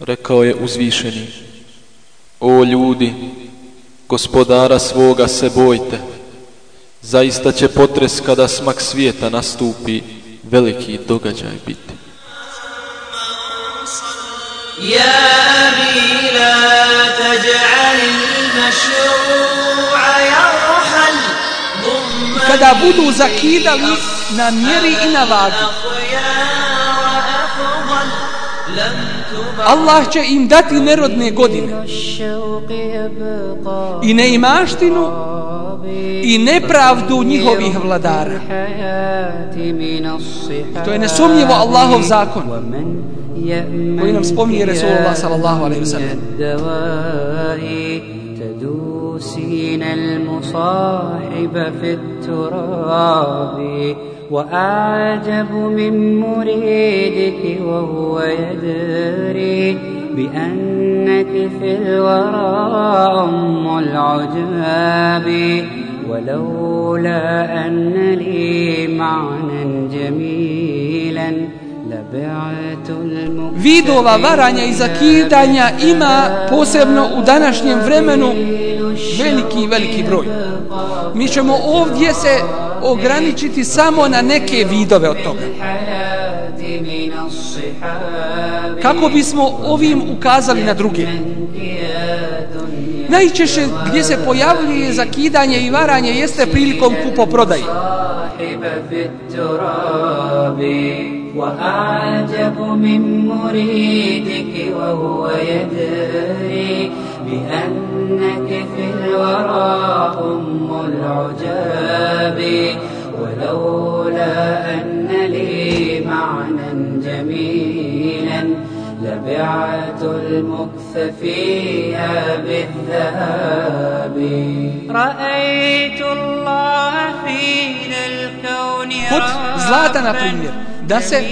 Rekao je uzvišeni, o ljudi, gospodara svoga se bojte, zaista će potres kada smak svijeta nastupi, veliki događaj biti. Ja abi la Kada budu zakidali na mjeri i na vagi, Allah će im dati nerodne godine i neimaštinu i nepravdu njihovih vladara. To je nesumnjivo Allahov zakon koji nam spominje Resulullah sallallahu alaihi wa sallam. تدوسين المصاحب في التراب وأعجب من مريدك وهو يدري بأنك في الورى أم العجاب ولولا أن لي معنى جميلا Vidova varanja i zakidanja ima posebno u današnjem vremenu veliki veliki broj. Mi ćemo ovdje se ograničiti samo na neke vidove od toga. Kako bismo ovim ukazali na druge? Najčešće gdje se pojavljuje zakidanje i varanje jeste prilikom kupoprodaje. وأعجب من مريدك وهو يدري بأنك في الورى أم العجاب. ولولا أن لي معنى جميلا لبعت المكث فيها بالذهاب. رأيت الله في الكون na primjer, da se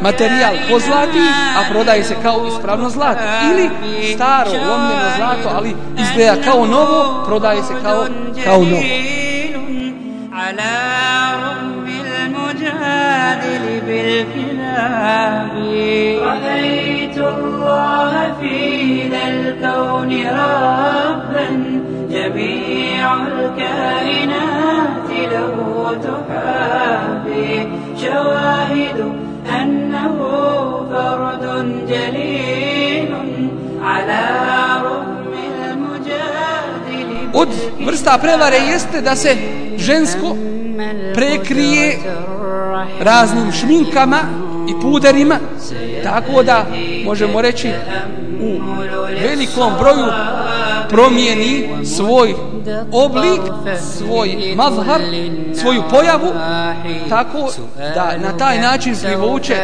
materijal pozlati, a prodaje se kao ispravno zlato. Ili staro, lomljeno zlato, ali izgleda kao novo, prodaje se kao, kao novo. على رغم المجادل بالكلاب رأيت الله في ذا الكون ربا جميع الكائنات له تحابي شواهد أنه فرد جليل على رغم المجادل Od vrsta prevare jeste da se žensko prekrije raznim šminkama i puderima tako da možemo reći u velikom broju promijeni svoj oblik, svoj mazhar, svoju pojavu tako da na taj način privuče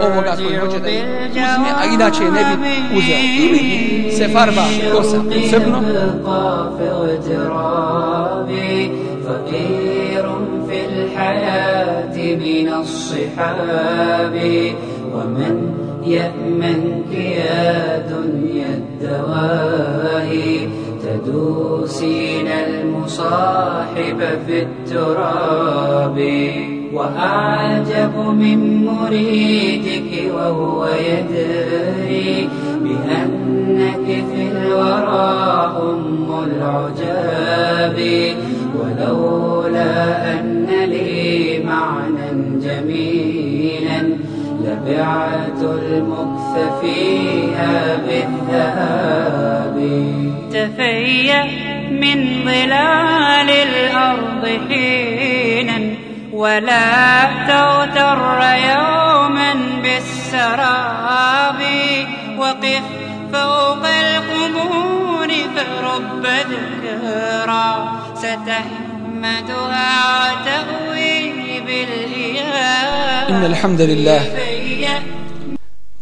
ovoga koji hoće da uzme, a inače ne bi uzeo. Ili se farba kosa posebno فقير في الحياة من الصحاب ومن يأمنك يا دنيا الدواء تدوسين المصاحب في التراب. وأعجب من مريدك وهو يدري بأنك في الورى أم العجاب. ولولا أن لبعت المكث فيها بالذهاب تفيأ من ظلال الأرض حينا ولا تغتر يوما بالسراب. وقف فوق القبور فرب ذكرى ستحمدها وتأوي بالإياب. إن الحمد لله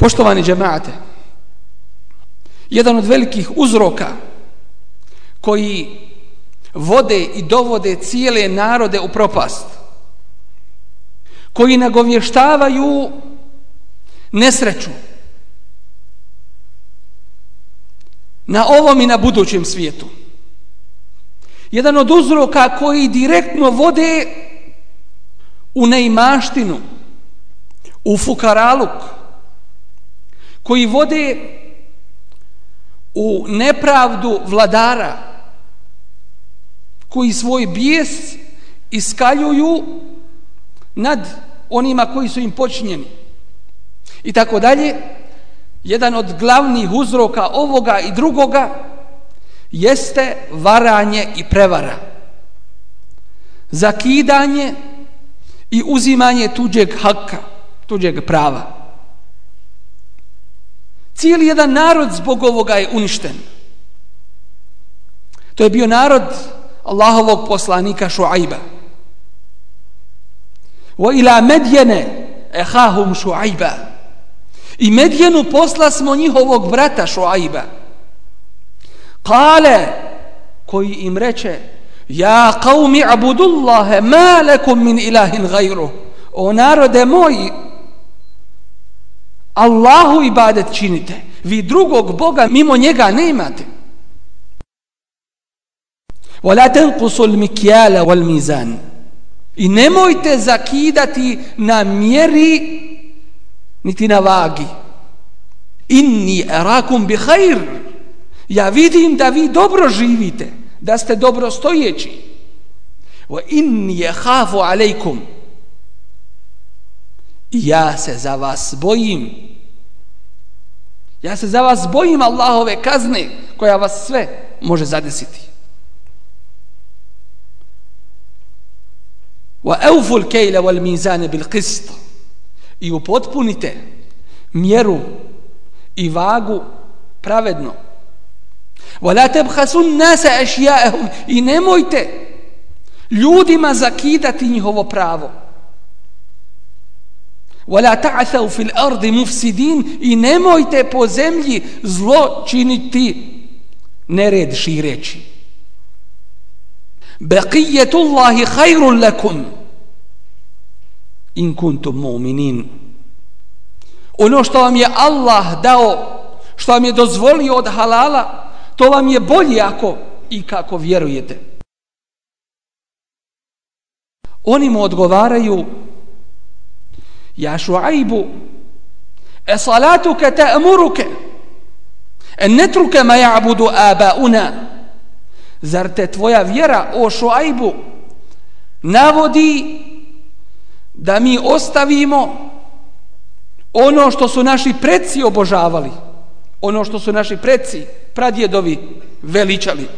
Poštovani džemaate, jedan od velikih uzroka koji vode i dovode cijele narode u propast, koji nagovještavaju nesreću na ovom i na budućem svijetu. Jedan od uzroka koji direktno vode u neimaštinu, u fukaraluk, koji vode u nepravdu vladara, koji svoj bijes iskaljuju nad onima koji su im počinjeni. I tako dalje, jedan od glavnih uzroka ovoga i drugoga jeste varanje i prevara. Zakidanje i uzimanje tuđeg haka, tuđeg prava. Cijeli jedan narod zbog ovoga je uništen. To je bio narod Allahovog poslanika Šuajba. Wa ila medjene ehahum Šuajba. I medjenu posla smo njihovog brata Šuajba. Kale, koji im reče, Ja qavmi abudullahe, ma lekum min ilahin gajru. O narode moji, Allahu ibadet činite. Vi drugog Boga mimo njega ne imate. وَلَا تَنْقُسُ الْمِكْيَالَ وَالْمِيزَانِ I nemojte zakidati na mjeri niti na vagi. Inni erakum bi khair. Ja vidim da vi dobro živite, da ste dobro stojeći. Wa inni khafu alejkum. Ja se za vas bojim. Ja se za vas bojim Allahove kazne koja vas sve može zadesiti. Wa awfu al-kayla wal mizan bil-qist. I upotpunite mjeru i vagu pravedno. Wa la tabkhasun an-nasa ashya'ahum. I nemojte ljudima zakidati njihovo pravo. ولا تعثوا في الارض مفسدين i nemojte po zemlji zlo činiti nered šireći بقيه الله خير لكم in kuntum mu'minin ono što vam je Allah dao što vam je dozvolio od halala to vam je bolje ako i kako vjerujete oni mu odgovaraju Ja šuajbu, e salatuke te emuruke, e netruke ma ja'budu abauna, zar te tvoja vjera o šuajbu navodi da mi ostavimo ono što su naši preci obožavali, ono što su naši preci, pradjedovi, veličali.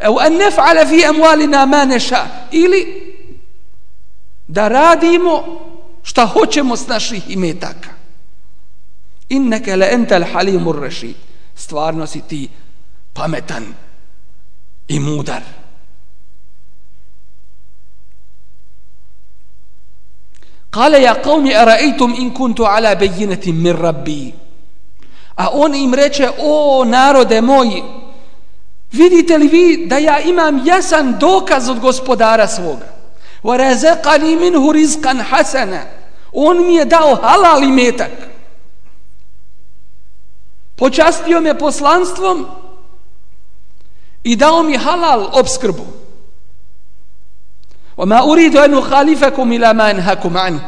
Evo en nef'ale fi emualina ma neša, ili da radimo šta hoćemo s naših imetaka. Inneke le entel halimur rešid. Stvarno si ti pametan i mudar. Kale ja qavmi araeitum in kuntu ala bejineti mir rabbi. A on im reče, o narode moji, vidite li vi da ja imam jasan dokaz od gospodara svoga? وَرَزَقَنِي مِنْهُ رِزْقًا حَسَنًا On mi je dao halal imetak. Počastio me poslanstvom i dao mi halal obskrbu. وَمَا أُرِيدُ أَنُ خَالِفَكُمْ إِلَا مَا أَنْهَكُمْ عَنْ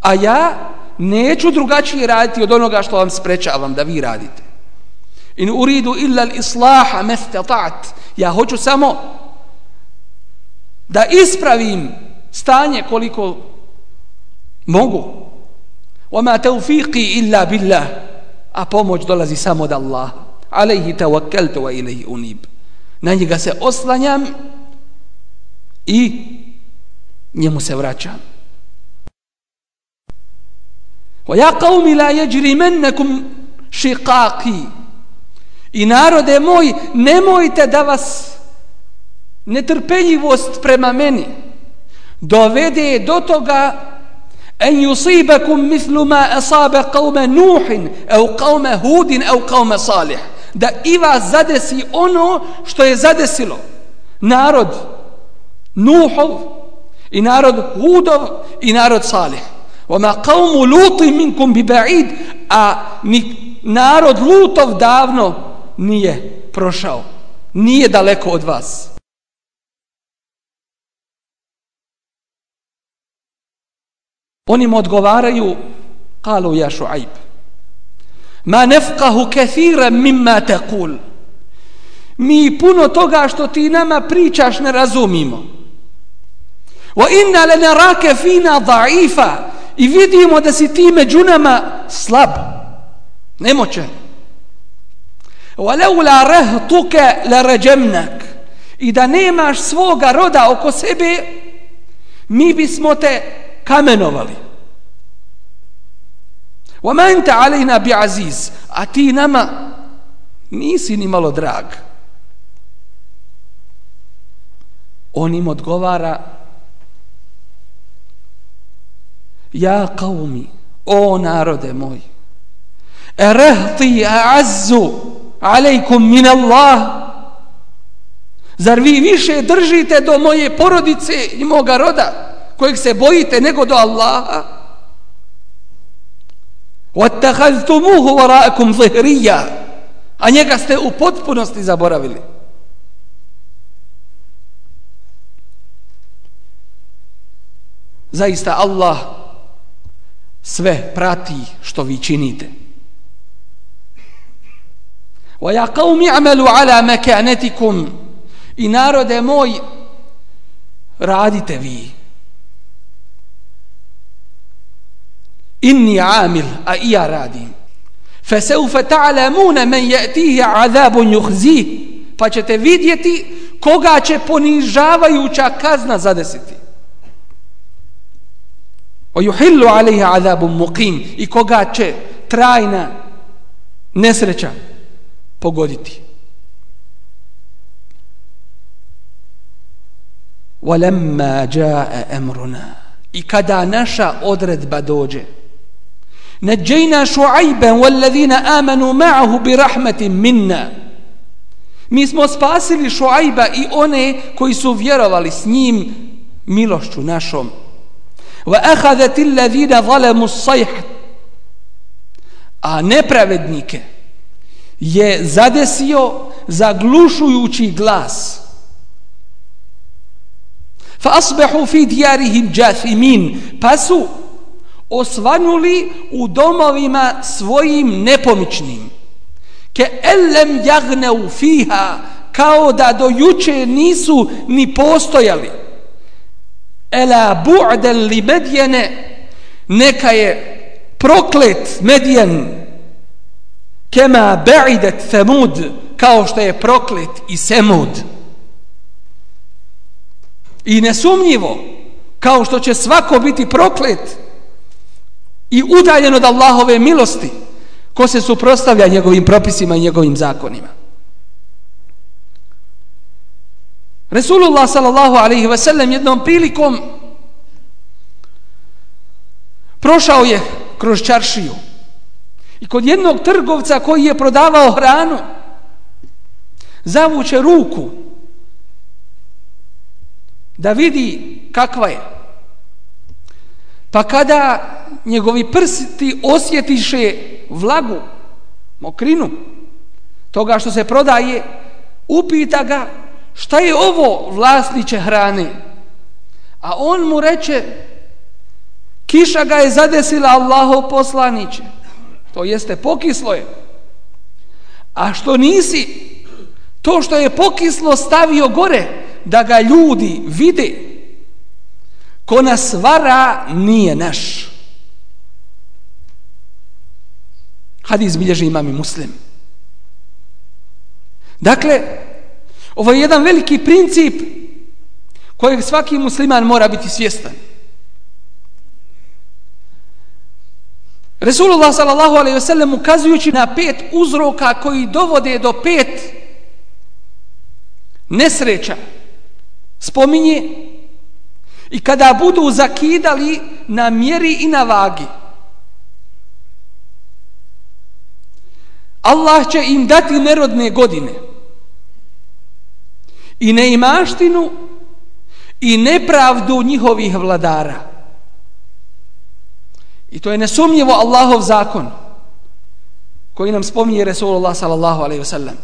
A ja neću drugačije raditi od onoga što vam sprečavam da vi radite. In uridu illa al-islaha mastata'at. Ja hoću samo da ispravim stanje koliko mogu. وَمَا تَوْفِيقِ إِلَّا بِاللَّهِ A pomoć dolazi samo od Allaha. عَلَيْهِ تَوَكَّلْتُ وَإِلَيْهِ أُنِيبُ Na njega se oslanjam i njemu se vraćam. وَيَا قَوْمِ لَا يَجْرِمَنَّكُمْ شِقَاقِ I narode moj, nemojte da vas netrpeljivost prema meni dovede do toga en yusibakum mithlu ma asaba qauma nuh au qauma hud au qauma salih da i vas zadesi ono što je zadesilo narod nuhov i narod hudov i narod salih وما قوم لوط منكم ببعيد a ni narod lutov davno nije prošao nije daleko od vas Oni mu odgovaraju, kalu ja šuajb, ma nefkahu kathira mimma tekul. Mi puno toga što ti nama pričaš ne razumimo. Wa inna le narake fina daifa i vidimo da si ti među nama slab, nemoćan. Wa leula rehtuke le ređemnak i da nemaš svoga roda oko sebe, mi bismo te kamenovali. Wa ma anta alejna bi aziz, a ti nama nisi ni malo drag. On im odgovara Ja qaumi, o narode moj, erehti a'azzu alejkum min Allah, Zar vi više držite do moje porodice i moga roda? kojeg se bojite nego do Allaha وَاتَّخَذْتُمُوهُ وَرَاءَكُمْ ظِهْرِيَّا a njega ste u potpunosti zaboravili zaista Allah sve prati što vi činite وَيَا قَوْمِ عَمَلُوا عَلَى مَكَانَتِكُمْ i narode moj radite vi Inni amil, a i ja radim. Feseufe ta'lamuna men ya'tihi azabun yukhzi, pa ćete vidjeti koga će ponižavajuća kazna zadesiti. Wa yuhillu alayhi azabun muqim, i koga će trajna nesreća pogoditi. Walamma jaa amruna, i kada naša odredba dođe, Neđejna šuajben Walladina amanu ma'ahu bi rahmetim minna. Mi smo spasili šuajba I one koji su vjerovali s njim Milošću našom. Wa ahadati alladhina zalamu sajhat A nepravednike Je zadesio Zaglušujući glas. Fa asbehu fi djarihim jathimin Pa su osvanuli u domovima svojim nepomičnim. Ke elem jagne u fiha, kao da do juče nisu ni postojali. Ela bu'den li medjene, neka je proklet medjen, kema ba'idet themud, kao što je proklet i semud. I nesumnjivo, kao što će svako biti proklet, i udaljen od Allahove milosti ko se suprostavlja njegovim propisima i njegovim zakonima. Resulullah sallallahu alaihi ve sellem jednom prilikom prošao je kroz čaršiju i kod jednog trgovca koji je prodavao hranu zavuče ruku da vidi kakva je. Pa kada njegovi prsti osjetiše vlagu, mokrinu, toga što se prodaje, upita ga šta je ovo vlasniće hrane. A on mu reče, kiša ga je zadesila Allahov poslaniće. To jeste pokislo je. A što nisi, to što je pokislo stavio gore, da ga ljudi vide, ko nas vara nije naš. Hadis bilježi imam i muslim. Dakle, ovo je jedan veliki princip kojeg svaki musliman mora biti svjestan. Resulullah sallallahu alejhi ve sellem ukazujući na pet uzroka koji dovode do pet nesreća spominje i kada budu zakidali na mjeri i na vagi Allah će im dati nerodne godine i neimaštinu i nepravdu njihovih vladara. I to je nesumnjivo Allahov zakon koji nam spominje Resulullah sallallahu alaihi wasallam.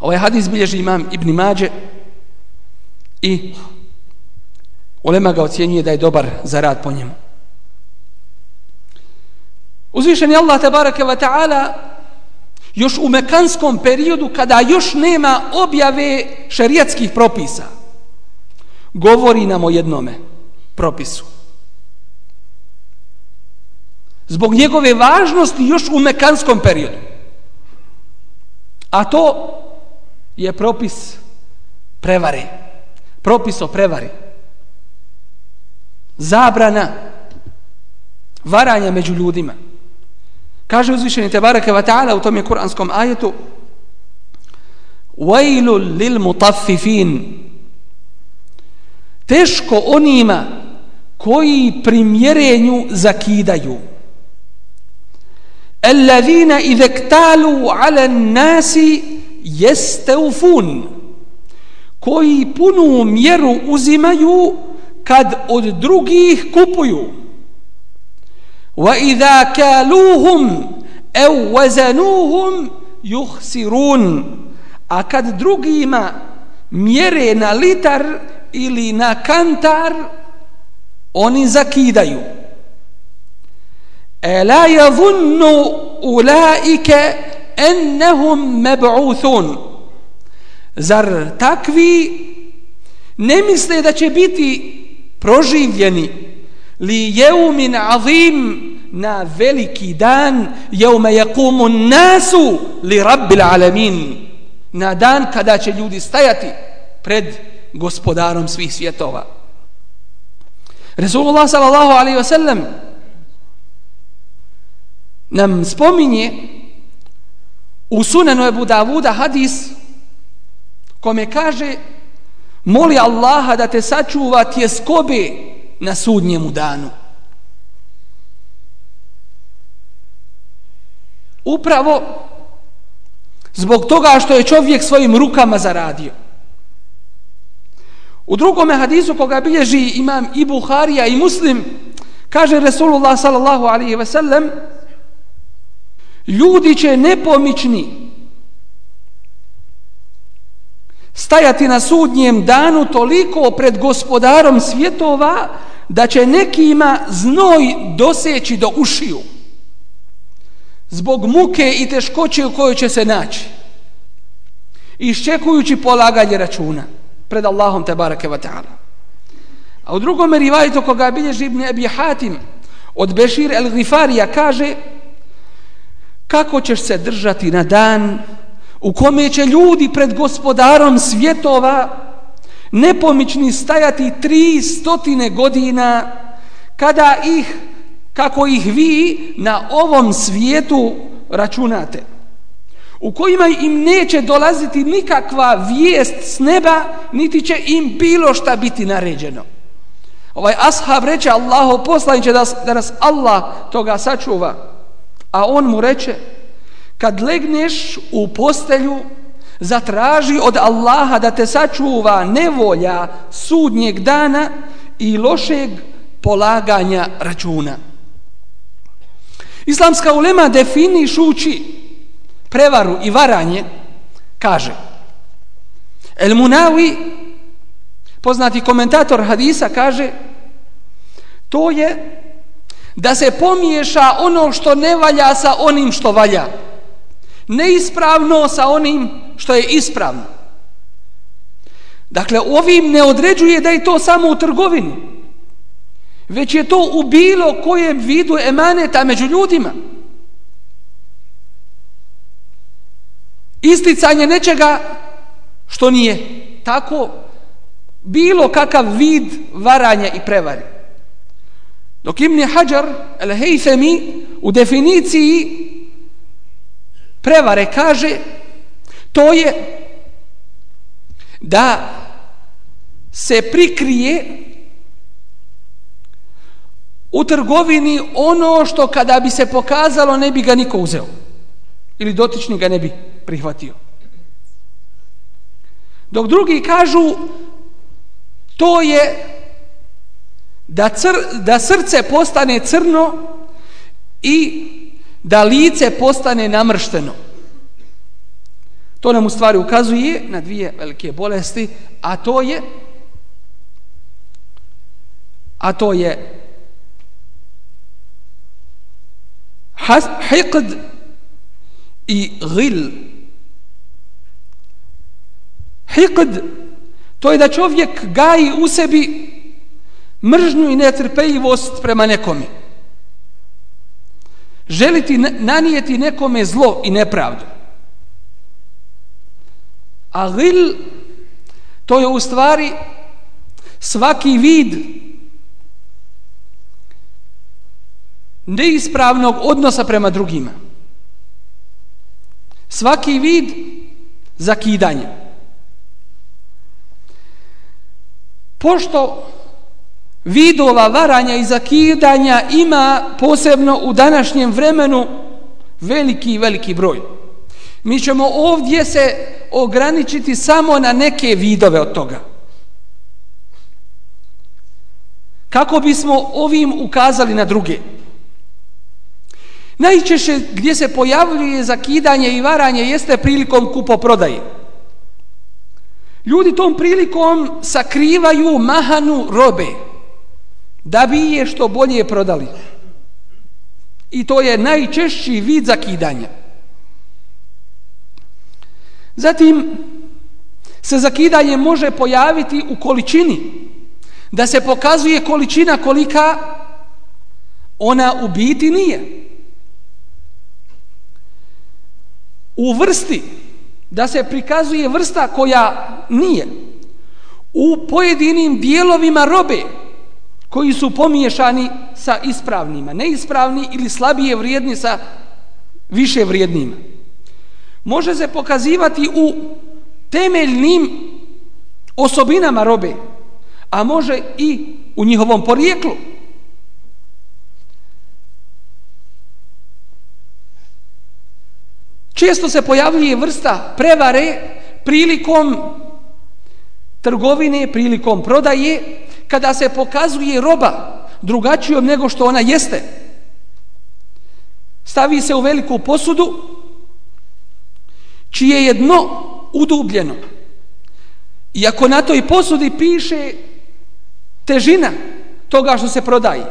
Ovaj hadis bilježi imam Ibn Mađe i Ulema ga ocjenjuje da je dobar za rad po njemu. Uzvišeni Allah tabaraka wa ta'ala još u mekanskom periodu kada još nema objave šerijatskih propisa govori nam o jednome propisu. Zbog njegove važnosti još u mekanskom periodu. A to je propis prevare. Propis o prevari. Zabrana varanja među ljudima. Kaže uzvišeni Tebareke wa ta'ala u tom je kuranskom ajetu Vajlu lil mutaffifin Teško onima koji primjerenju zakidaju. Alladhina idha ktalu ala nasi yastawfun koji punu mjeru uzimaju kad od drugih kupuju. وإذا كالوهم أو وزنوهم يخسرون a kad drugima mjere na litar ili na kantar oni zakidaju ela yadhunnu ulaika annahum mab'uthun zar takvi ne misle da će biti proživljeni Li jeumin azim na veliki dan jeume jakumu nasu li rabbil alamin. Na dan kada će ljudi stajati pred gospodarom svih svjetova. Resulullah sallallahu alaihi wasallam nam spominje u sunanu Ebu Davuda hadis kome kaže moli Allaha da te sačuva tjeskobe na sudnjemu danu. Upravo zbog toga što je čovjek svojim rukama zaradio. U drugome hadisu koga bilježi imam i Buharija i Muslim, kaže Resulullah sallallahu alaihi ve sellem, ljudi će nepomični stajati na sudnjem danu toliko pred gospodarom svjetova da će nekima znoj doseći do ušiju. Zbog muke i teškoće u kojoj će se naći. Iščekujući polaganje računa pred Allahom te barake wa ta'ala. A u drugom rivajtu koga bilježi Ibn Abi Hatim od Bešir el-Gifarija kaže kako ćeš se držati na dan u kome će ljudi pred gospodarom svjetova nepomični stajati tri stotine godina kada ih, kako ih vi na ovom svijetu računate u kojima im neće dolaziti nikakva vijest s neba niti će im bilo šta biti naređeno. Ovaj ashab reče Allahu poslaniće da, da nas Allah toga sačuva. A on mu reče kad legneš u postelju zatraži od Allaha da te sačuva nevolja sudnjeg dana i lošeg polaganja računa. Islamska ulema definišući prevaru i varanje kaže El Munawi poznati komentator hadisa kaže to je da se pomiješa ono što ne valja sa onim što valja neispravno sa onim što je ispravno. Dakle, ovim ne određuje da je to samo u trgovini, već je to u bilo kojem vidu emaneta među ljudima. Isticanje nečega što nije tako, bilo kakav vid varanja i prevari. Dok Ibn Hajar, el-Hejfemi, u definiciji prevare kaže to je da se prikrije u trgovini ono što kada bi se pokazalo ne bi ga niko uzeo ili dotični ga ne bi prihvatio. Dok drugi kažu to je da, cr, da srce postane crno i da lice postane namršteno. To nam u stvari ukazuje na dvije velike bolesti, a to je a to je hiqd i gil. Hiqd to je da čovjek gaji u sebi mržnju i netrpeljivost prema nekome. Želiti nanijeti nekome zlo i nepravdu. A gil to je u stvari svaki vid neispravnog odnosa prema drugima. Svaki vid zakidanja. Pošto vidova varanja i zakidanja ima posebno u današnjem vremenu veliki veliki broj. Mi ćemo ovdje se ograničiti samo na neke vidove od toga. Kako bismo ovim ukazali na druge? Najčešće gdje se pojavljuje zakidanje i varanje jeste prilikom kupoprodaje. Ljudi tom prilikom sakrivaju mahanu robe da bi je što bolje prodali. I to je najčešći vid zakidanja. Zatim se zakidanje može pojaviti u količini. Da se pokazuje količina kolika ona u biti nije. u vrsti da se prikazuje vrsta koja nije u pojedinim dijelovima robe koji su pomiješani sa ispravnima, neispravni ili slabije vrijedni sa više vrijednima. Može se pokazivati u temeljnim osobinama robe, a može i u njihovom porijeklu. Često se pojavljuje vrsta prevare prilikom trgovine, prilikom prodaje, kada se pokazuje roba drugačijom nego što ona jeste. Stavi se u veliku posudu, čije je dno udubljeno. I ako na toj posudi piše težina toga što se prodaje,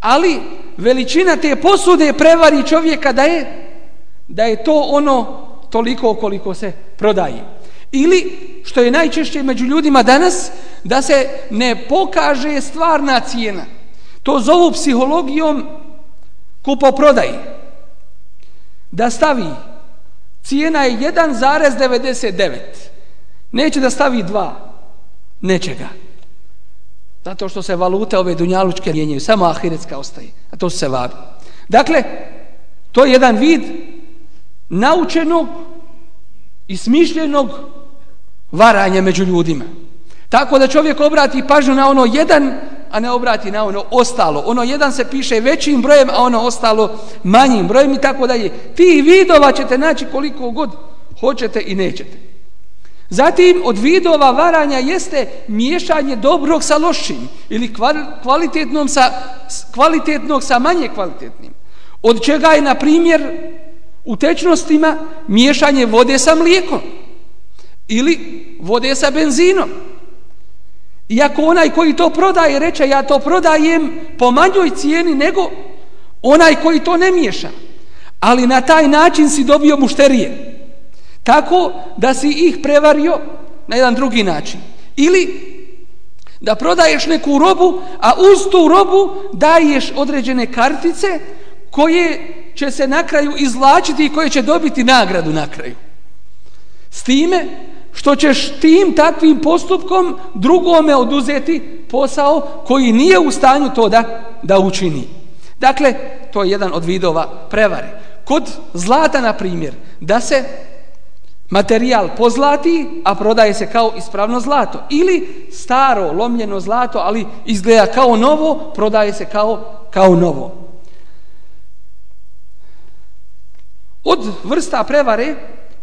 ali veličina te posude prevari čovjeka da je da je to ono toliko koliko se prodaje. Ili, što je najčešće među ljudima danas, da se ne pokaže stvarna cijena. To zovu psihologijom kupoprodaje. Da stavi cijena je 1,99. Neće da stavi 2. Nečega. Zato što se valute ove dunjalučke mijenjaju. Samo ahiretska ostaje. A to se vabi. Dakle, to je jedan vid naučenog i smišljenog varanja među ljudima. Tako da čovjek obrati pažnju na ono jedan, a ne obrati na ono ostalo. Ono jedan se piše većim brojem, a ono ostalo manjim brojem i tako dalje. Ti vidova ćete naći koliko god hoćete i nećete. Zatim od vidova varanja jeste miješanje dobrog sa lošim ili kvalitetnom sa, kvalitetnog sa manje kvalitetnim. Od čega je, na primjer, u tečnostima miješanje vode sa mlijekom ili vode sa benzinom. Iako onaj koji to prodaje reče ja to prodajem po manjoj cijeni nego onaj koji to ne miješa. Ali na taj način si dobio mušterije. Tako da si ih prevario na jedan drugi način. Ili da prodaješ neku robu, a uz tu robu daješ određene kartice koje će se na kraju izlačiti i koje će dobiti nagradu na kraju. S time što ćeš tim takvim postupkom drugome oduzeti posao koji nije u stanju to da, da učini. Dakle, to je jedan od vidova prevare. Kod zlata, na primjer, da se materijal pozlati, a prodaje se kao ispravno zlato. Ili staro, lomljeno zlato, ali izgleda kao novo, prodaje se kao, kao novo. Od vrsta prevare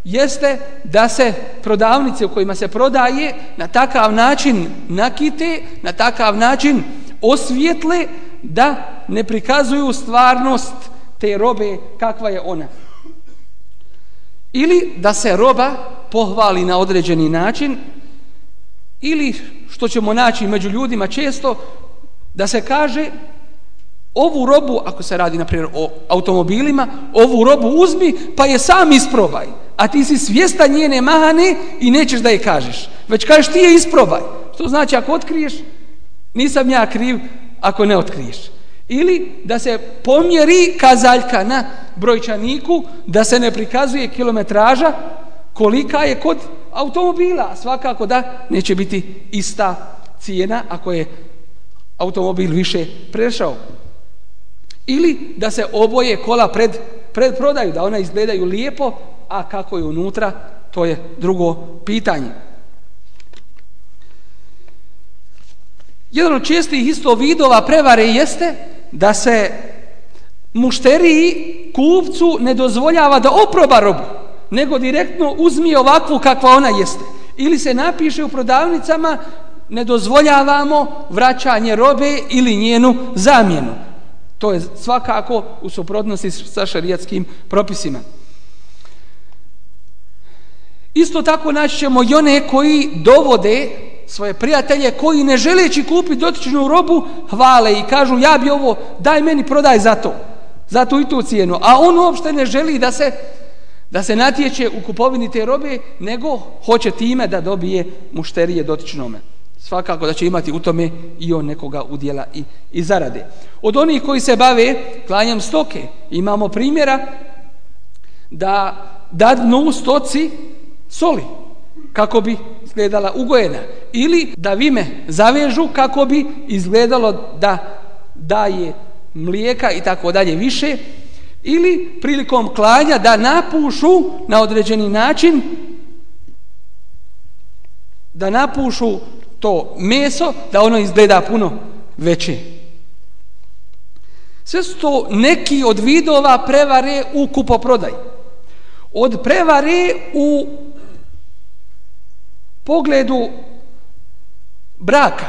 jeste da se prodavnice u kojima se prodaje na takav način nakite, na takav način osvijetle da ne prikazuju stvarnost te robe kakva je ona. Ili da se roba pohvali na određeni način ili što ćemo naći među ljudima često da se kaže ovu robu, ako se radi na primjer o automobilima, ovu robu uzmi pa je sam isprobaj. A ti si svijesta njene mahane i nećeš da je kažeš. Već kažeš ti je isprobaj. Što znači ako otkriješ, nisam ja kriv ako ne otkriješ. Ili da se pomjeri kazaljka na brojčaniku, da se ne prikazuje kilometraža kolika je kod automobila. Svakako da neće biti ista cijena ako je automobil više prešao. Ili da se oboje kola pred, pred prodaju, da ona izgledaju lijepo, a kako je unutra, to je drugo pitanje. Jedan od čestih isto vidova prevare jeste da se mušteriji kupcu ne dozvoljava da oproba robu, nego direktno uzmi ovakvu kakva ona jeste. Ili se napiše u prodavnicama ne dozvoljavamo vraćanje robe ili njenu zamjenu. To je svakako u suprotnosti sa šarijatskim propisima. Isto tako naći ćemo i one koji dovode svoje prijatelje koji ne želeći kupiti dotičnu robu hvale i kažu ja bi ovo daj meni prodaj za to za tu i tu cijenu. A on uopšte ne želi da se da se natječe u kupovini te robe nego hoće time da dobije mušterije dotičnome. Svakako da će imati u tome i on nekoga udjela i, i zarade. Od onih koji se bave klanjem stoke imamo primjera da dadnu stoci soli kako bi izgledala ugojena ili da vime zavežu kako bi izgledalo da daje mlijeka i tako dalje više ili prilikom klanja da napušu na određeni način da napušu to meso da ono izgleda puno veće. Sve su to neki od vidova prevare u kupoprodaj od prevare u pogledu braka.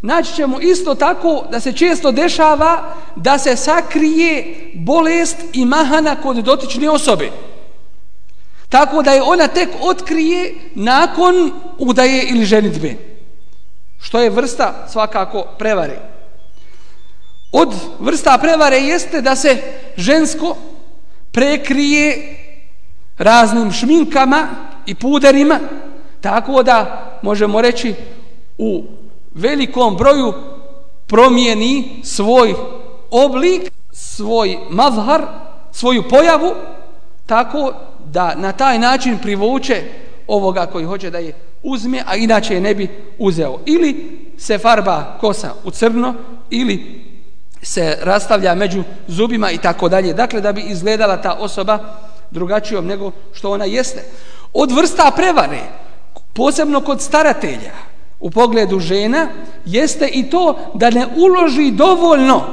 Naći ćemo isto tako da se često dešava da se sakrije bolest i mahana kod dotične osobe. Tako da je ona tek otkrije nakon udaje ili ženitbe što je vrsta svakako prevare. Od vrsta prevare jeste da se žensko prekrije raznim šminkama i puderima, tako da možemo reći u velikom broju promijeni svoj oblik, svoj mazhar, svoju pojavu, tako da na taj način privuče ovoga koji hoće da je uzme, a inače je ne bi uzeo. Ili se farba kosa u crno, ili se rastavlja među zubima i tako dalje. Dakle, da bi izgledala ta osoba drugačijom nego što ona jeste od vrsta prevare, posebno kod staratelja, u pogledu žena, jeste i to da ne uloži dovoljno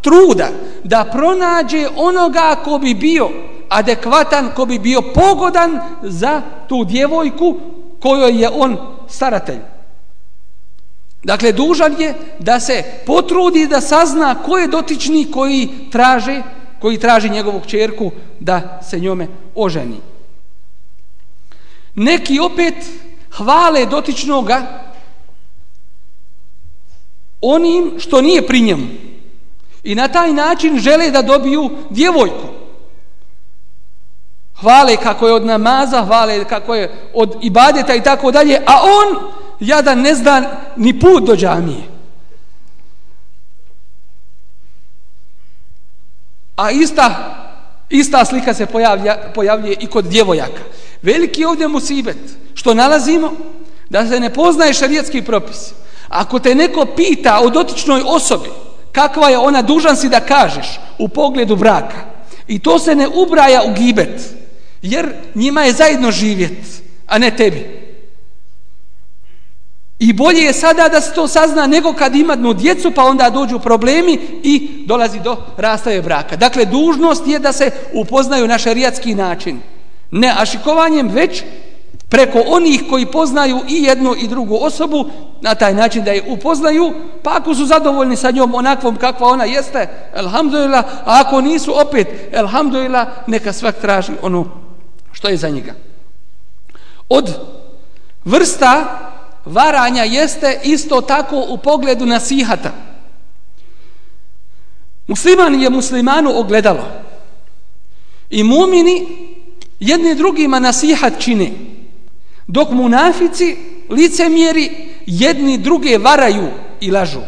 truda da pronađe onoga ko bi bio adekvatan, ko bi bio pogodan za tu djevojku kojoj je on staratelj. Dakle, dužan je da se potrudi da sazna ko je dotični koji traže, koji traži njegovu čerku da se njome oženi. Neki opet hvale dotičnoga onim što nije pri njemu. I na taj način žele da dobiju djevojku. Hvale kako je od namaza, hvale kako je od ibadeta i tako dalje, a on jadan ne zna ni put do džamije. A ista, ista slika se pojavlja, pojavljuje i kod djevojaka Veliki je ovdje musibet. Što nalazimo? Da se ne poznaje šarijetski propis. Ako te neko pita o dotičnoj osobi, kakva je ona dužan si da kažeš u pogledu braka. I to se ne ubraja u gibet. Jer njima je zajedno živjet, a ne tebi. I bolje je sada da se to sazna nego kad ima dnu djecu pa onda dođu problemi i dolazi do rastave braka. Dakle, dužnost je da se upoznaju na šarijatski način. Ne ašikovanjem, već preko onih koji poznaju i jednu i drugu osobu na taj način da je upoznaju, pa ako su zadovoljni sa njom onakvom kakva ona jeste, elhamdulillah, a ako nisu opet, elhamdulillah, neka svak traži ono što je za njega. Od vrsta varanja jeste isto tako u pogledu nasihata. Musliman je muslimanu ogledalo. I mumini jedni drugima nasihat čine. Dok munafici, licemjeri, jedni druge varaju i lažu.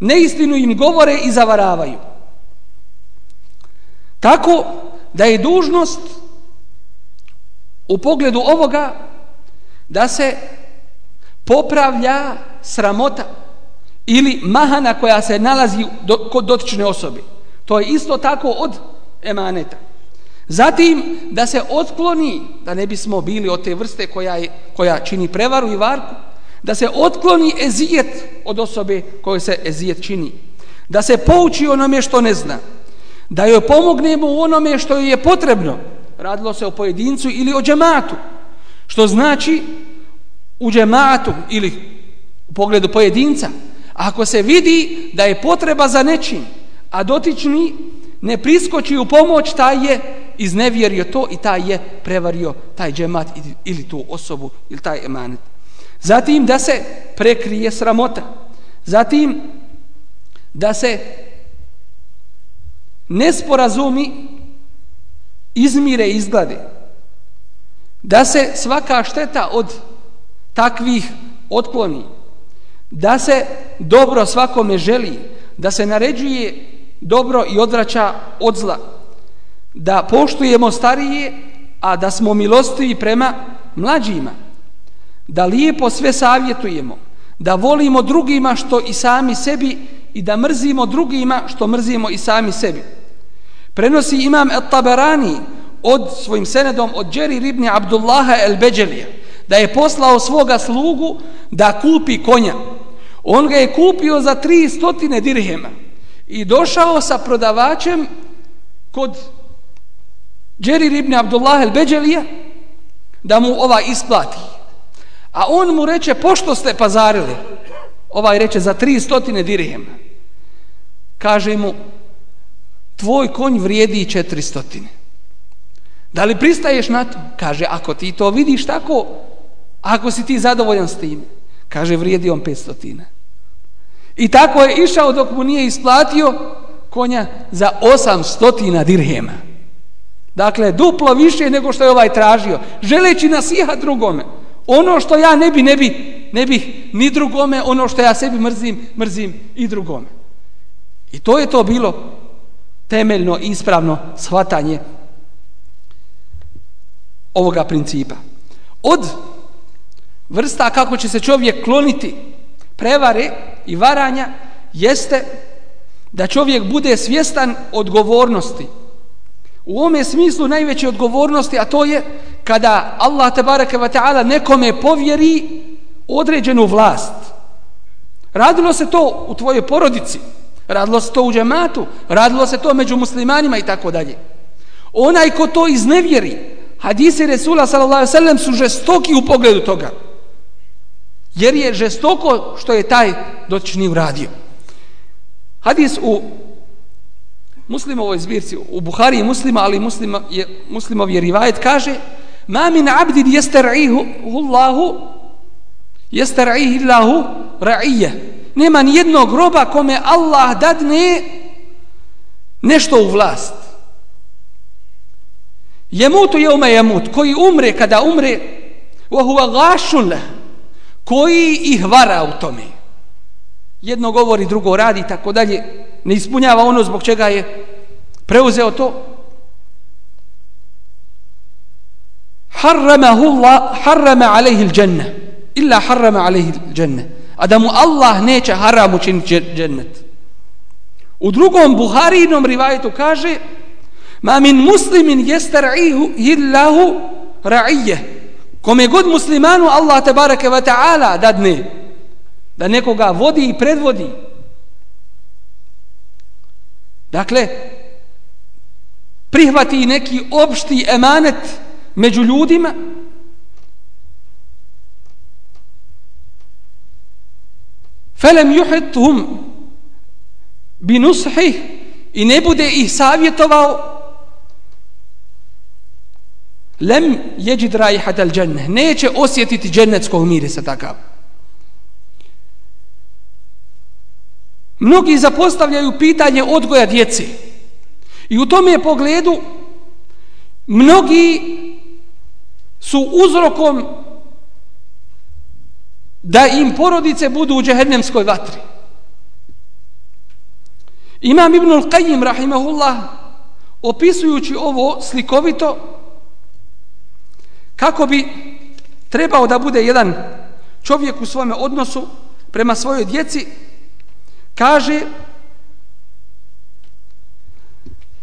Neistinu im govore i zavaravaju. Tako da je dužnost u pogledu ovoga da se popravlja sramota ili mahana koja se nalazi do, kod dotične osobe. To je isto tako od emaneta. Zatim da se otkloni, da ne bismo bili od te vrste koja, je, koja čini prevaru i varku, da se otkloni ezijet od osobe koje se ezijet čini. Da se pouči onome što ne zna. Da joj pomognemo u onome što joj je potrebno. Radilo se o pojedincu ili o džematu. Što znači u džematu ili u pogledu pojedinca, ako se vidi da je potreba za nečim, a dotični ne priskoči u pomoć, taj je iznevjerio to i taj je prevario taj džemat ili tu osobu ili taj emanet. Zatim da se prekrije sramota. Zatim da se nesporazumi izmire izglade. Da se svaka šteta od takvih otkloni, da se dobro svakome želi, da se naređuje dobro i odvraća od zla, da poštujemo starije, a da smo milostivi prema mlađima, da lijepo sve savjetujemo, da volimo drugima što i sami sebi i da mrzimo drugima što mrzimo i sami sebi. Prenosi imam At-Taberani od svojim senedom od Džeri Ribni Abdullaha El-Beđelija, da je poslao svoga slugu da kupi konja. On ga je kupio za tri stotine dirhema i došao sa prodavačem kod Džerir ibn Abdullah el Beđelija da mu ova isplati. A on mu reče, pošto ste pazarili? Ovaj reče, za tri stotine dirhema. Kaže mu, tvoj konj vrijedi četiri stotine. Da li pristaješ na to? Kaže, ako ti to vidiš tako, Ako si ti zadovoljan s tim, kaže vrijedi on 500. I tako je išao dok mu nije isplatio konja za 800 dirhema. Dakle, duplo više nego što je ovaj tražio. Želeći nasiha drugome. Ono što ja ne bi, ne bi, ne bi ni drugome, ono što ja sebi mrzim, mrzim i drugome. I to je to bilo temeljno ispravno shvatanje ovoga principa. Od vrsta kako će se čovjek kloniti prevare i varanja jeste da čovjek bude svjestan odgovornosti. U ome smislu najveće odgovornosti, a to je kada Allah tabaraka wa taala nekome povjeri određenu vlast. Radilo se to u tvojoj porodici, radilo se to u džematu, radilo se to među muslimanima i tako dalje. Onaj ko to iznevjeri, hadisi Resula sallallahu alejhi ve sellem su žestoki u pogledu toga. Jer je žestoko što je taj dotični uradio. Hadis u muslimovoj zbirci, u Buhari muslima, ali muslima je, muslimov je rivajet, kaže Ma min abdin jestera'ihu Allahu jestera'ihi Allahu ra'ije. Nema ni jednog groba kome Allah dadne nešto u vlast. Jemutu jeume jemut, koji umre kada umre, wa huwa gašun koji ih vara u tome. Jedno govori, drugo radi, tako dalje, ne ispunjava ono zbog čega je preuzeo to. harramahu Allah harrama alejhi al-janna illa harrama alejhi al-janna a da mu Allah neće haram učiniti džennet u drugom Buharinom rivajetu kaže ma min muslimin jestar'ihu illahu ra'ije. kome god muslimanu Allah te bareke ve taala dadne da nekoga vodi i predvodi dakle prihvati neki opšti emanet među ljudima felem juhithum binushih i ne bude ih savjetovao lem jeđid rajihat al dženne neće osjetiti džennetskog mirisa takav. Mnogi zapostavljaju pitanje odgoja djece i u tom je pogledu mnogi su uzrokom da im porodice budu u džehennemskoj vatri. Imam Ibn Al-Qayyim, rahimahullah, opisujući ovo slikovito, kako bi trebao da bude jedan čovjek u svome odnosu prema svojoj djeci, kaže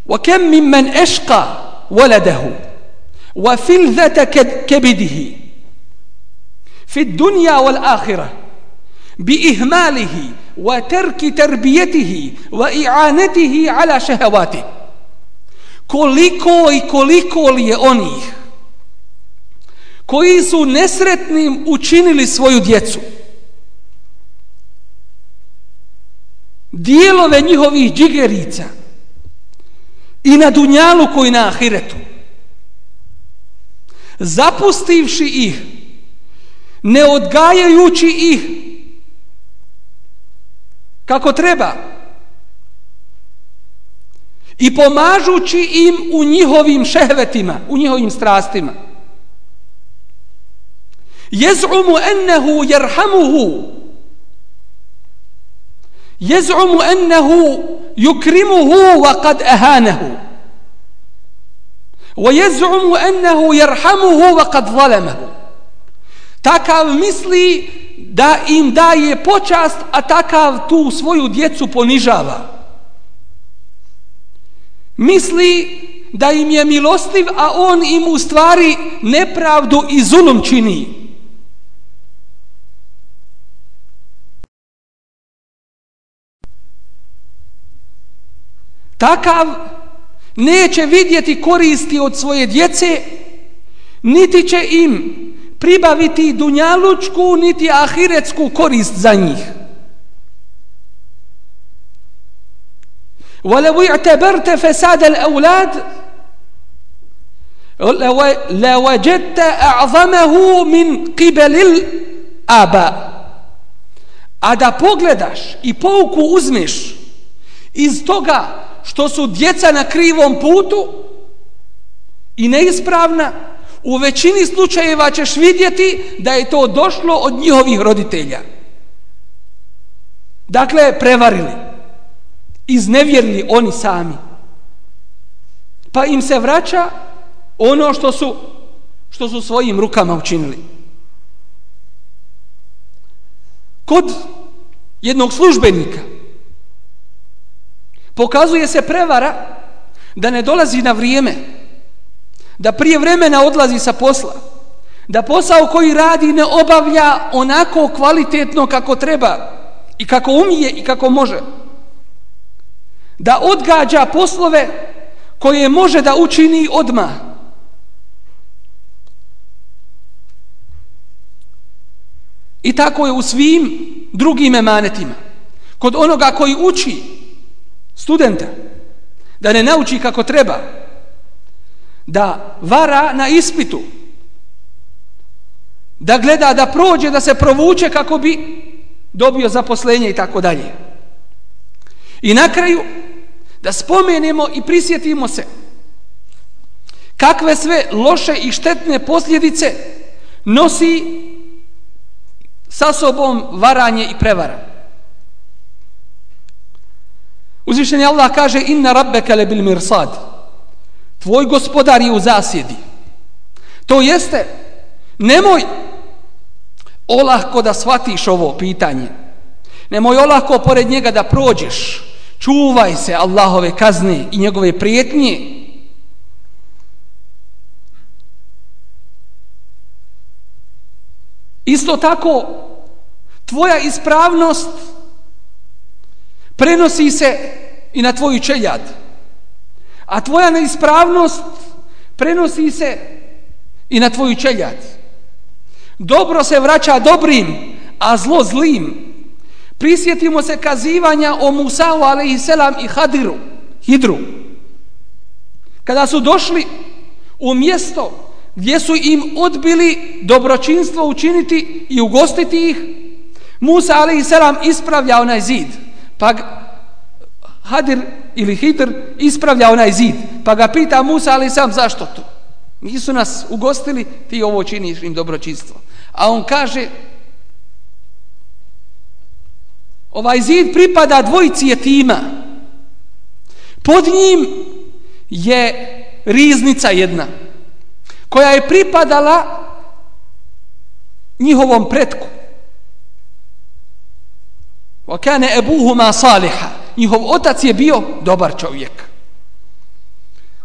وَكَمْ مِمَّنْ من أَشْقَى وَلَدَهُ وَفِلْذَةَ كَبِدِهِ في الدنيا والآخرة بإهماله وترك تربيته وإعانته على شهواته koliko i koliko li je onih koji su nesretnim učinili svoju djecu Dijelove njihovih džigerica i na dunjalu koji na ahiretu zapustivši ih ne odgajajući ih kako treba i pomažući im u njihovim šehvetima, u njihovim strastima. Jez'umu ennehu jerhamuhu يزعم أنه يكرمه وقد أهانه ويزعم أنه يرحمه وقد ظلمه Takav misli da im daje počast, a takav tu svoju djecu ponižava. Misli da im je milostiv, a on im u stvari nepravdu i zulum čini. Takav neće vidjeti koristi od svoje djece, niti će im pribaviti dunjalučku niti ahiretsku korist za njih. ولو اعتبرت فساد الأولاد لوجدت أعظمه من قبل الآباء A da pogledaš i pouku uzmeš iz toga što su djeca na krivom putu i neispravna, U većini slučajeva ćeš vidjeti da je to došlo od njihovih roditelja. Dakle, prevarili. Iznevjerili oni sami. Pa im se vraća ono što su, što su svojim rukama učinili. Kod jednog službenika pokazuje se prevara da ne dolazi na vrijeme da prije vremena odlazi sa posla, da posao koji radi ne obavlja onako kvalitetno kako treba i kako umije i kako može, da odgađa poslove koje može da učini odma. I tako je u svim drugim emanetima. Kod onoga koji uči studenta, da ne nauči kako treba, da vara na ispitu, da gleda da prođe, da se provuče kako bi dobio zaposlenje i tako dalje. I na kraju da spomenemo i prisjetimo se kakve sve loše i štetne posljedice nosi sa sobom varanje i prevara. Uzvišeni Allah kaže inna rabbeka le bil mirsad. Tvoj gospodar je u zasjedi. To jeste, nemoj olahko da shvatiš ovo pitanje. Nemoj olahko pored njega da prođeš. Čuvaj se Allahove kazne i njegove prijetnje. Isto tako, tvoja ispravnost prenosi se i na tvoju čeljad. A tvoja neispravnost prenosi se i na tvoju čeljad. Dobro se vraća dobrim, a zlo zlim. Prisjetimo se kazivanja o Musa'u alaihisselam i Hadiru, Hidru. Kada su došli u mjesto gdje su im odbili dobročinstvo učiniti i ugostiti ih, Musa alaihisselam ispravlja onaj zid. Pa Hadir ili Hidr ispravlja onaj zid. Pa ga pita Musa ali sam zašto to? Nisu nas ugostili, ti ovo činiš im dobročinstvo. A on kaže, ovaj zid pripada dvojici jetima. Pod njim je riznica jedna, koja je pripadala njihovom pretku. Wa Okane ebuhuma saliha. Njihov otac je bio dobar čovjek.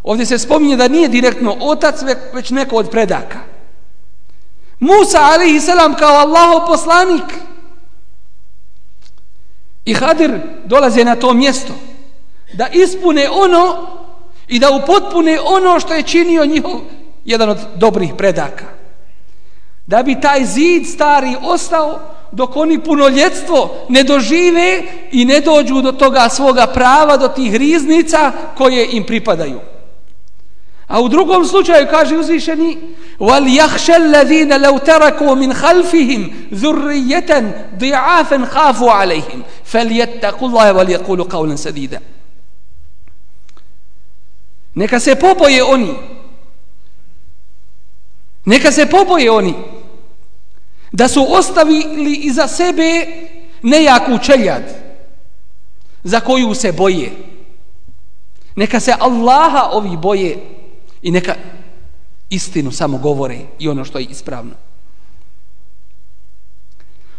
Ovdje se spominje da nije direktno otac, već neko od predaka. Musa alaihi selam kao Allaho poslanik i Hadir dolaze na to mjesto da ispune ono i da upotpune ono što je činio njihov jedan od dobrih predaka. Da bi taj zid stari ostao dok oni punoljetstvo ne dožive i ne dođu do toga svoga prava, do tih riznica koje im pripadaju. A u drugom slučaju kaže uzvišeni وَلْيَخْشَ الَّذِينَ لَوْ تَرَكُوا مِنْ خَلْفِهِمْ ذُرِّيَّةً ضِعَافًا خَافُوا عَلَيْهِمْ فَلْيَتَّقُوا اللَّهَ وَلْيَقُولُوا قَوْلًا سَدِيدًا Neka se poboje oni Neka se poboje oni da su ostavili iza sebe nejaku čeljad za koju se boje. Neka se Allaha ovi boje i neka istinu samo govore i ono što je ispravno.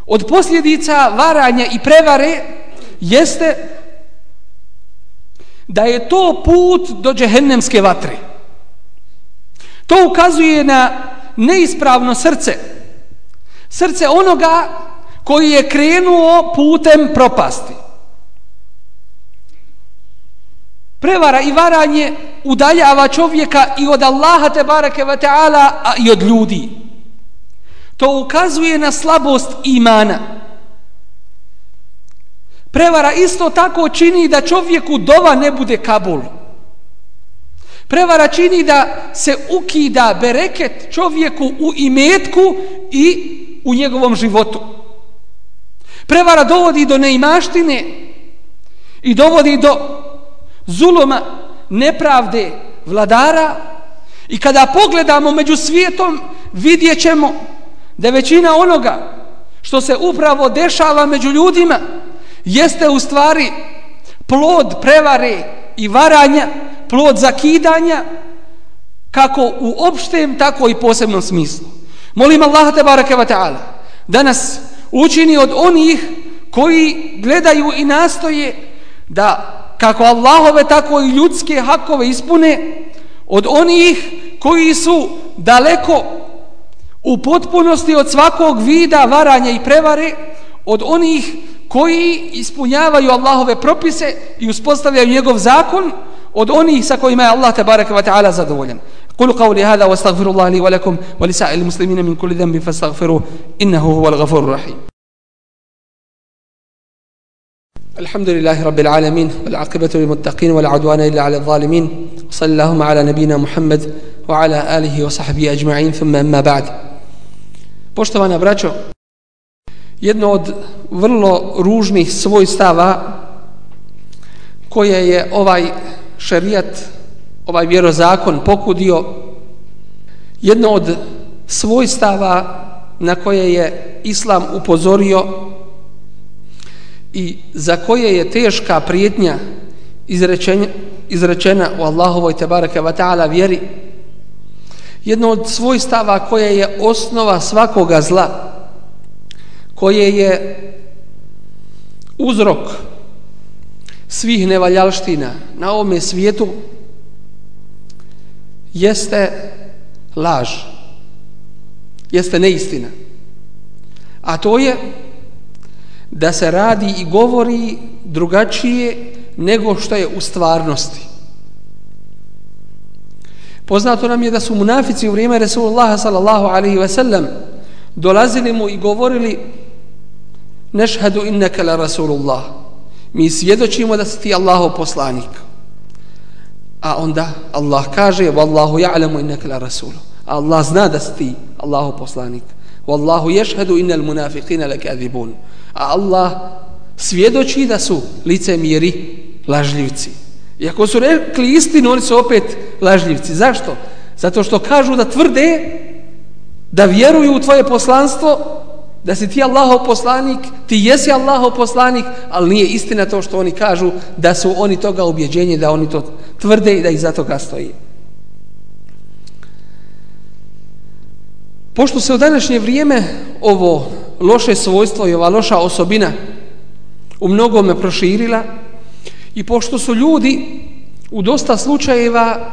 Od posljedica varanja i prevare jeste da je to put do džehennemske vatre. To ukazuje na neispravno srce. Srce onoga koji je krenuo putem propasti. Prevara i varanje udaljava čovjeka i od Allaha te bareke ve ta'ala, i od ljudi. To ukazuje na slabost imana. Prevara isto tako čini da čovjeku dova ne bude kabul. Prevara čini da se ukida bereket čovjeku u imetku i u njegovom životu. Prevara dovodi do neimaštine i dovodi do zuloma nepravde vladara i kada pogledamo među svijetom vidjet ćemo da većina onoga što se upravo dešava među ljudima jeste u stvari plod prevare i varanja, plod zakidanja kako u opštem, tako i posebnom smislu. Molim Allah te barake ta'ala da nas učini od onih koji gledaju i nastoje da kako Allahove tako i ljudske hakove ispune od onih koji su daleko u potpunosti od svakog vida varanja i prevare od onih koji ispunjavaju Allahove propise i uspostavljaju njegov zakon od onih sa kojima je Allah te bareke ve ta'ala zadovoljan. قولوا قولي هذا واستغفر الله لي ولكم ولسائر المسلمين من كل ذنب فاستغفروه إنه هو الغفور الرحيم. الحمد لله رب العالمين والعاقبة للمتقين ولا عدوان إلا على الظالمين. صلى اللهم على نبينا محمد وعلى آله وصحبه أجمعين. ثم أما بعد. Poštovana braćo, jedno od vrlo ružnih svojstava koje je ovaj šerijat ovaj vjerozakon pokudio jedno od svojstava na koje je islam upozorio i za koje je teška prijetnja izrečenja, izrečena u Allahovoj tebareke wa ta'ala vjeri. Jedno od svojstava koje je osnova svakoga zla, koje je uzrok svih nevaljalština na ovome svijetu, jeste laž, jeste neistina. A to je da se radi i govori drugačije nego što je u stvarnosti. Poznato nam je da su munafici u vrijeme Resulullah sallallahu alaihi ve sellem dolazili mu i govorili nešhadu innaka la Rasulullah. Mi svjedočimo da si ti Allahov poslanik. A onda Allah kaže Wallahu ja'lamu innaka la rasulu. Allah zna da si ti poslanik. Wallahu yashhadu innal munafiqina lakadibun. A Allah svjedoči da su licemjeri lažljivci. I ako su rekli istinu, oni su opet lažljivci. Zašto? Zato što kažu da tvrde da vjeruju u tvoje poslanstvo, da si ti Allahov poslanik, ti jesi Allahov poslanik, ali nije istina to što oni kažu da su oni toga objeđenje, da oni to tvrde i da ih za toga stoji. Pošto se u današnje vrijeme ovo loše svojstvo i ova loša osobina u mnogome proširila i pošto su ljudi u dosta slučajeva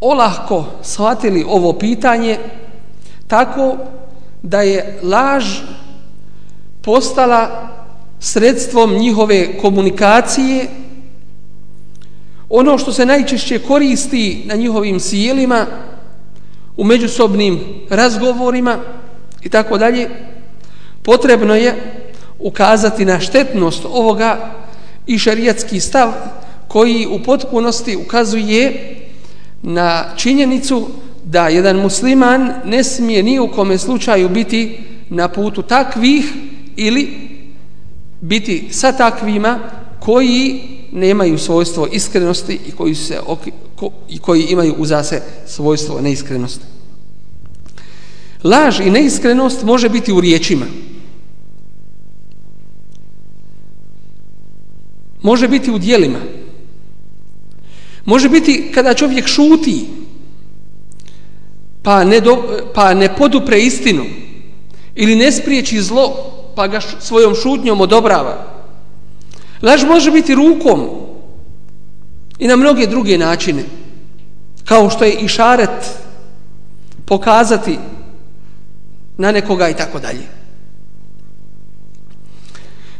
olahko shvatili ovo pitanje tako da je laž postala sredstvom njihove komunikacije. Ono što se najčešće koristi na njihovim sjelima u međusobnim razgovorima i tako dalje potrebno je ukazati na štetnost ovoga i šarijatski stav koji u potpunosti ukazuje na činjenicu da jedan musliman ne smije ni u kome slučaju biti na putu takvih ili biti sa takvima koji nemaju svojstvo iskrenosti i koji se ko, i koji imaju uza se svojstvo neiskrenosti. Laž i neiskrenost može biti u riječima. Može biti u dijelima. Može biti kada čovjek šuti pa ne, do, pa ne podupre istinu ili ne spriječi zlo pa ga svojom šutnjom odobrava. Laž može biti rukom i na mnoge druge načine kao što je i šaret pokazati na nekoga i tako dalje.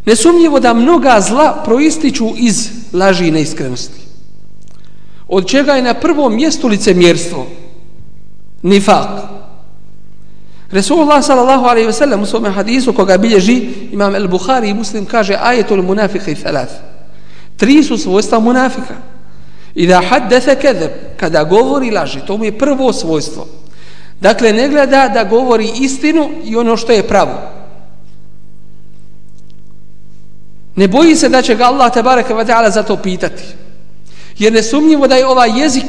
Nesumnjivo da mnoga zla proističu iz laži i neiskrenosti. Od čega je na prvom mjestu licemjerstvo, nifak. Resulullah sallallahu alaihi ve sellem u svome hadisu koga bilježi imam el Bukhari i muslim kaže ajetul munafiqi thalath. Tri su svojstva munafika. I da haddese kedeb, kada govori laži, to mu je prvo svojstvo. Dakle, ne gleda da govori istinu i ono što je pravo. Ne boji se da će ga Allah tabaraka wa ta'ala za to pitati. Jer nesumnjivo da je ovaj jezik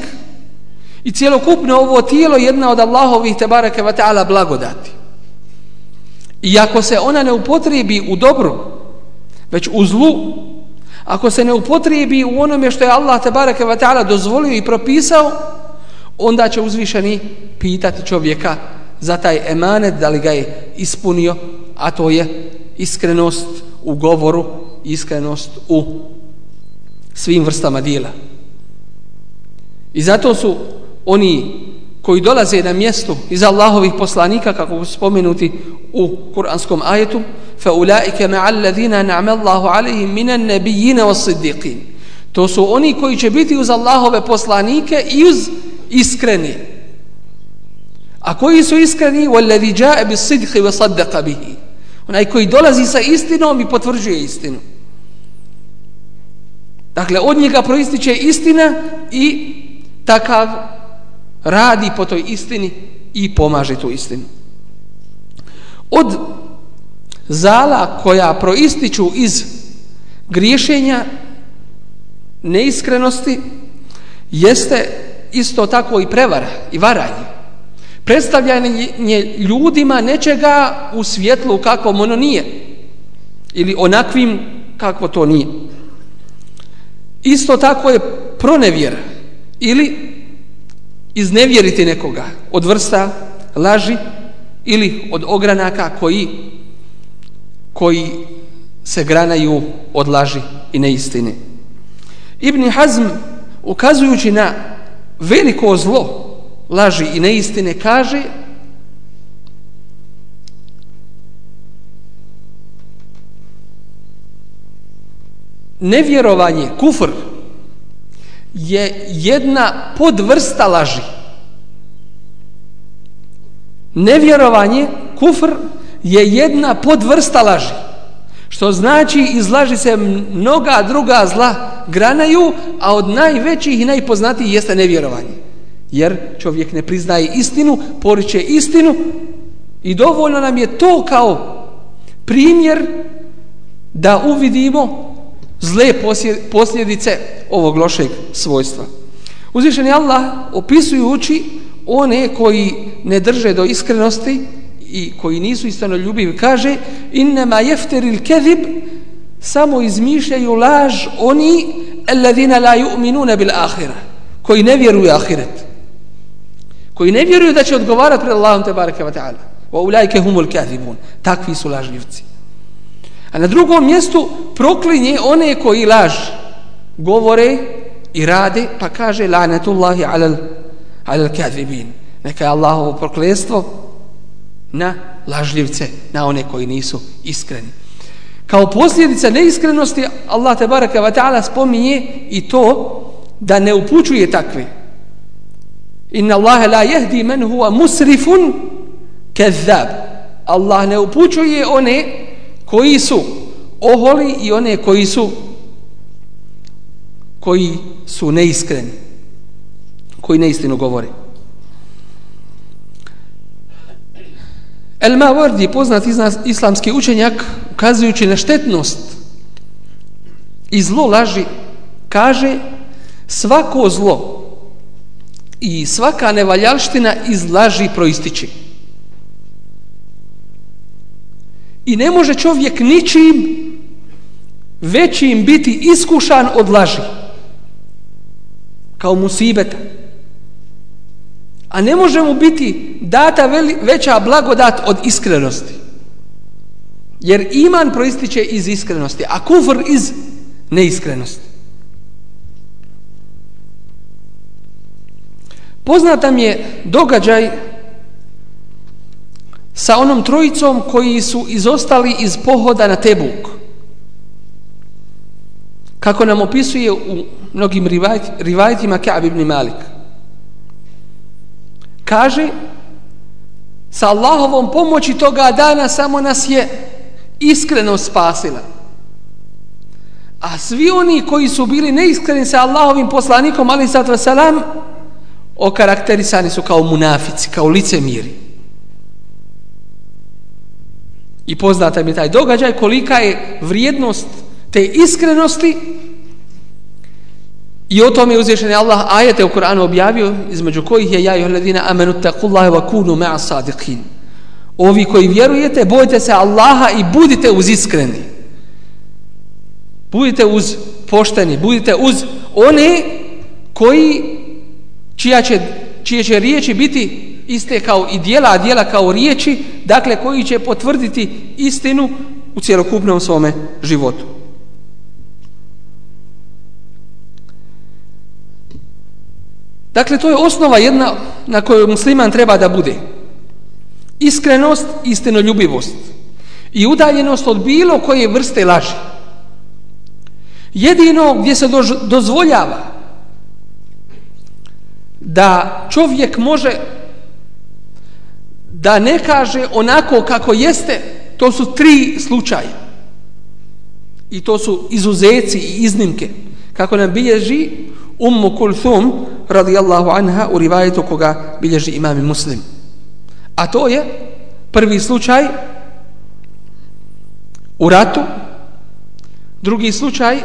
i cijelokupno ovo tijelo jedna od Allahovih tebareke ve ta'ala blagodati. I ako se ona ne upotrijebi u dobru, već u zlu, ako se ne upotrijebi u onome što je Allah tebareke ve ta'ala dozvolio i propisao, onda će uzvišeni pitati čovjeka za taj emanet da li ga je ispunio, a to je iskrenost u govoru, iskrenost u svim vrstama dijela. I zato su oni koji dolaze na mjesto iz Allahovih poslanika, kako su spomenuti u kuranskom ajetu, fa ulaike ma'al ladhina na'mallahu alaihim minan nabiyyin was siddiqin. To su oni koji će biti uz Allahove poslanike i uz iskreni. A koji su iskreni? Walladhi ja'a bis sidqi wa saddaqa bihi. Onaj koji dolazi sa istinom i potvrđuje istinu. Dakle, od njega proističe istina i takav radi po toj istini i pomaže tu istinu. Od zala koja proističu iz griješenja neiskrenosti jeste isto tako i prevara i varanje. Predstavljanje ljudima nečega u svjetlu kakvom ono nije. Ili onakvim kakvo to nije. Isto tako je pronevjera ili iznevjeriti nekoga od vrsta laži ili od ogranaka koji koji se granaju od laži i neistine. Ibn Hazm ukazujući na veliko zlo laži i neistine kaže nevjerovanje, kufr je jedna podvrsta laži. Nevjerovanje, kufr je jedna podvrsta laži. Što znači izlaži se mnoga druga zla granaju, a od najvećih i najpoznatijih jeste nevjerovanje. Jer čovjek ne priznaje istinu, poriče istinu i dovoljno nam je to kao primjer da uvidimo zle posljedice ovog lošeg svojstva. Uzvišeni Allah opisujući one koji ne drže do iskrenosti i koji nisu istano ljubivi, kaže innama jefteril kezib samo izmišljaju laž oni alladina la yu'minuna bil ahira koji ne vjeruju ahiret. Koji ne vjeruju da će odgovarati pred Allahom te bareke ve taala. Wa ulaika humul kadhibun takvi su lažljivci a na drugom mjestu proklinje one koji laž govore i rade pa kaže lanetullahi alal alal kadribin. neka je Allahovo prokletstvo na lažljivce, na one koji nisu iskreni. Kao posljedica neiskrenosti Allah te baraka wa ta'ala spominje i to da ne upućuje takve. Inna Allahe la jehdi men huwa musrifun kezzab. Allah ne upućuje one koji su oholi i one koji su koji su neiskreni koji neistinu govore El Mawardi, poznat islamski učenjak, ukazujući na štetnost i zlo laži, kaže svako zlo i svaka nevaljalština iz laži proističe. I ne može čovjek ničim većim biti iskušan od laži. Kao musibeta. A ne može mu biti data veli, veća blagodat od iskrenosti. Jer iman proističe iz iskrenosti, a kufr iz neiskrenosti. Poznata mi je događaj sa onom trojicom koji su izostali iz pohoda na Tebuk. Kako nam opisuje u mnogim rivajtima Ka'b ibn Malik. Kaže sa Allahovom pomoći toga dana samo nas je iskreno spasila. A svi oni koji su bili neiskreni sa Allahovim poslanikom ali sato salam okarakterisani su kao munafici kao licemiri i poznata mi taj događaj kolika je vrijednost te iskrenosti I o tome je uzvišen Allah ajete u Koranu objavio, između kojih je ja i hledina amenu taqullahi wa kunu ma'a sadiqin. Ovi koji vjerujete, bojte se Allaha i budite uz iskreni. Budite uz pošteni, budite uz one koji čija će, čije će riječi biti iste kao i dijela, a dijela kao riječi, dakle koji će potvrditi istinu u cjelokupnom svome životu. Dakle, to je osnova jedna na kojoj musliman treba da bude. Iskrenost, istinoljubivost i udaljenost od bilo koje vrste laži. Jedino gdje se dozvoljava da čovjek može da ne kaže onako kako jeste, to su tri slučaje. I to su izuzeci i iznimke. Kako nam bilježi Ummu Kulthum radijallahu anha u rivajetu koga bilježi imam i muslim. A to je prvi slučaj u ratu, drugi slučaj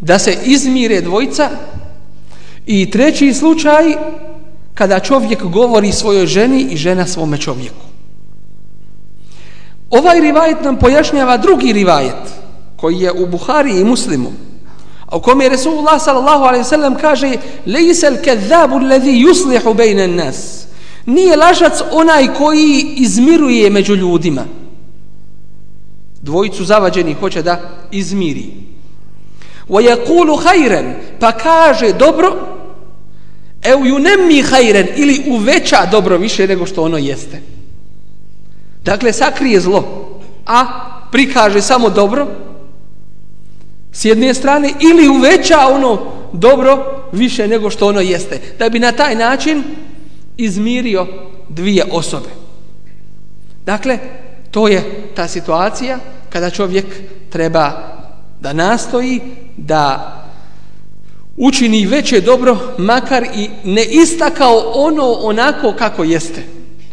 da se izmire dvojca i treći slučaj kada čovjek govori svojoj ženi i žena svome čovjeku. Ovaj rivajet nam pojašnjava drugi rivajet koji je u Buhari i Muslimu A u kome je Resulullah sallallahu alaihi sallam kaže lejsel al kadhabu yuslihu bejna nas. Nije lažac onaj koji izmiruje među ljudima. Dvojicu zavađeni hoće da izmiri. Wa yaqulu khayran pa kaže dobro e u nemi hajren ili uveća dobro više nego što ono jeste. Dakle sakrije zlo, a prikaže samo dobro s jedne strane ili uveća ono dobro više nego što ono jeste. Da bi na taj način izmirio dvije osobe. Dakle, to je ta situacija kada čovjek treba da nastoji da učini veće dobro makar i ne istakao ono onako kako jeste.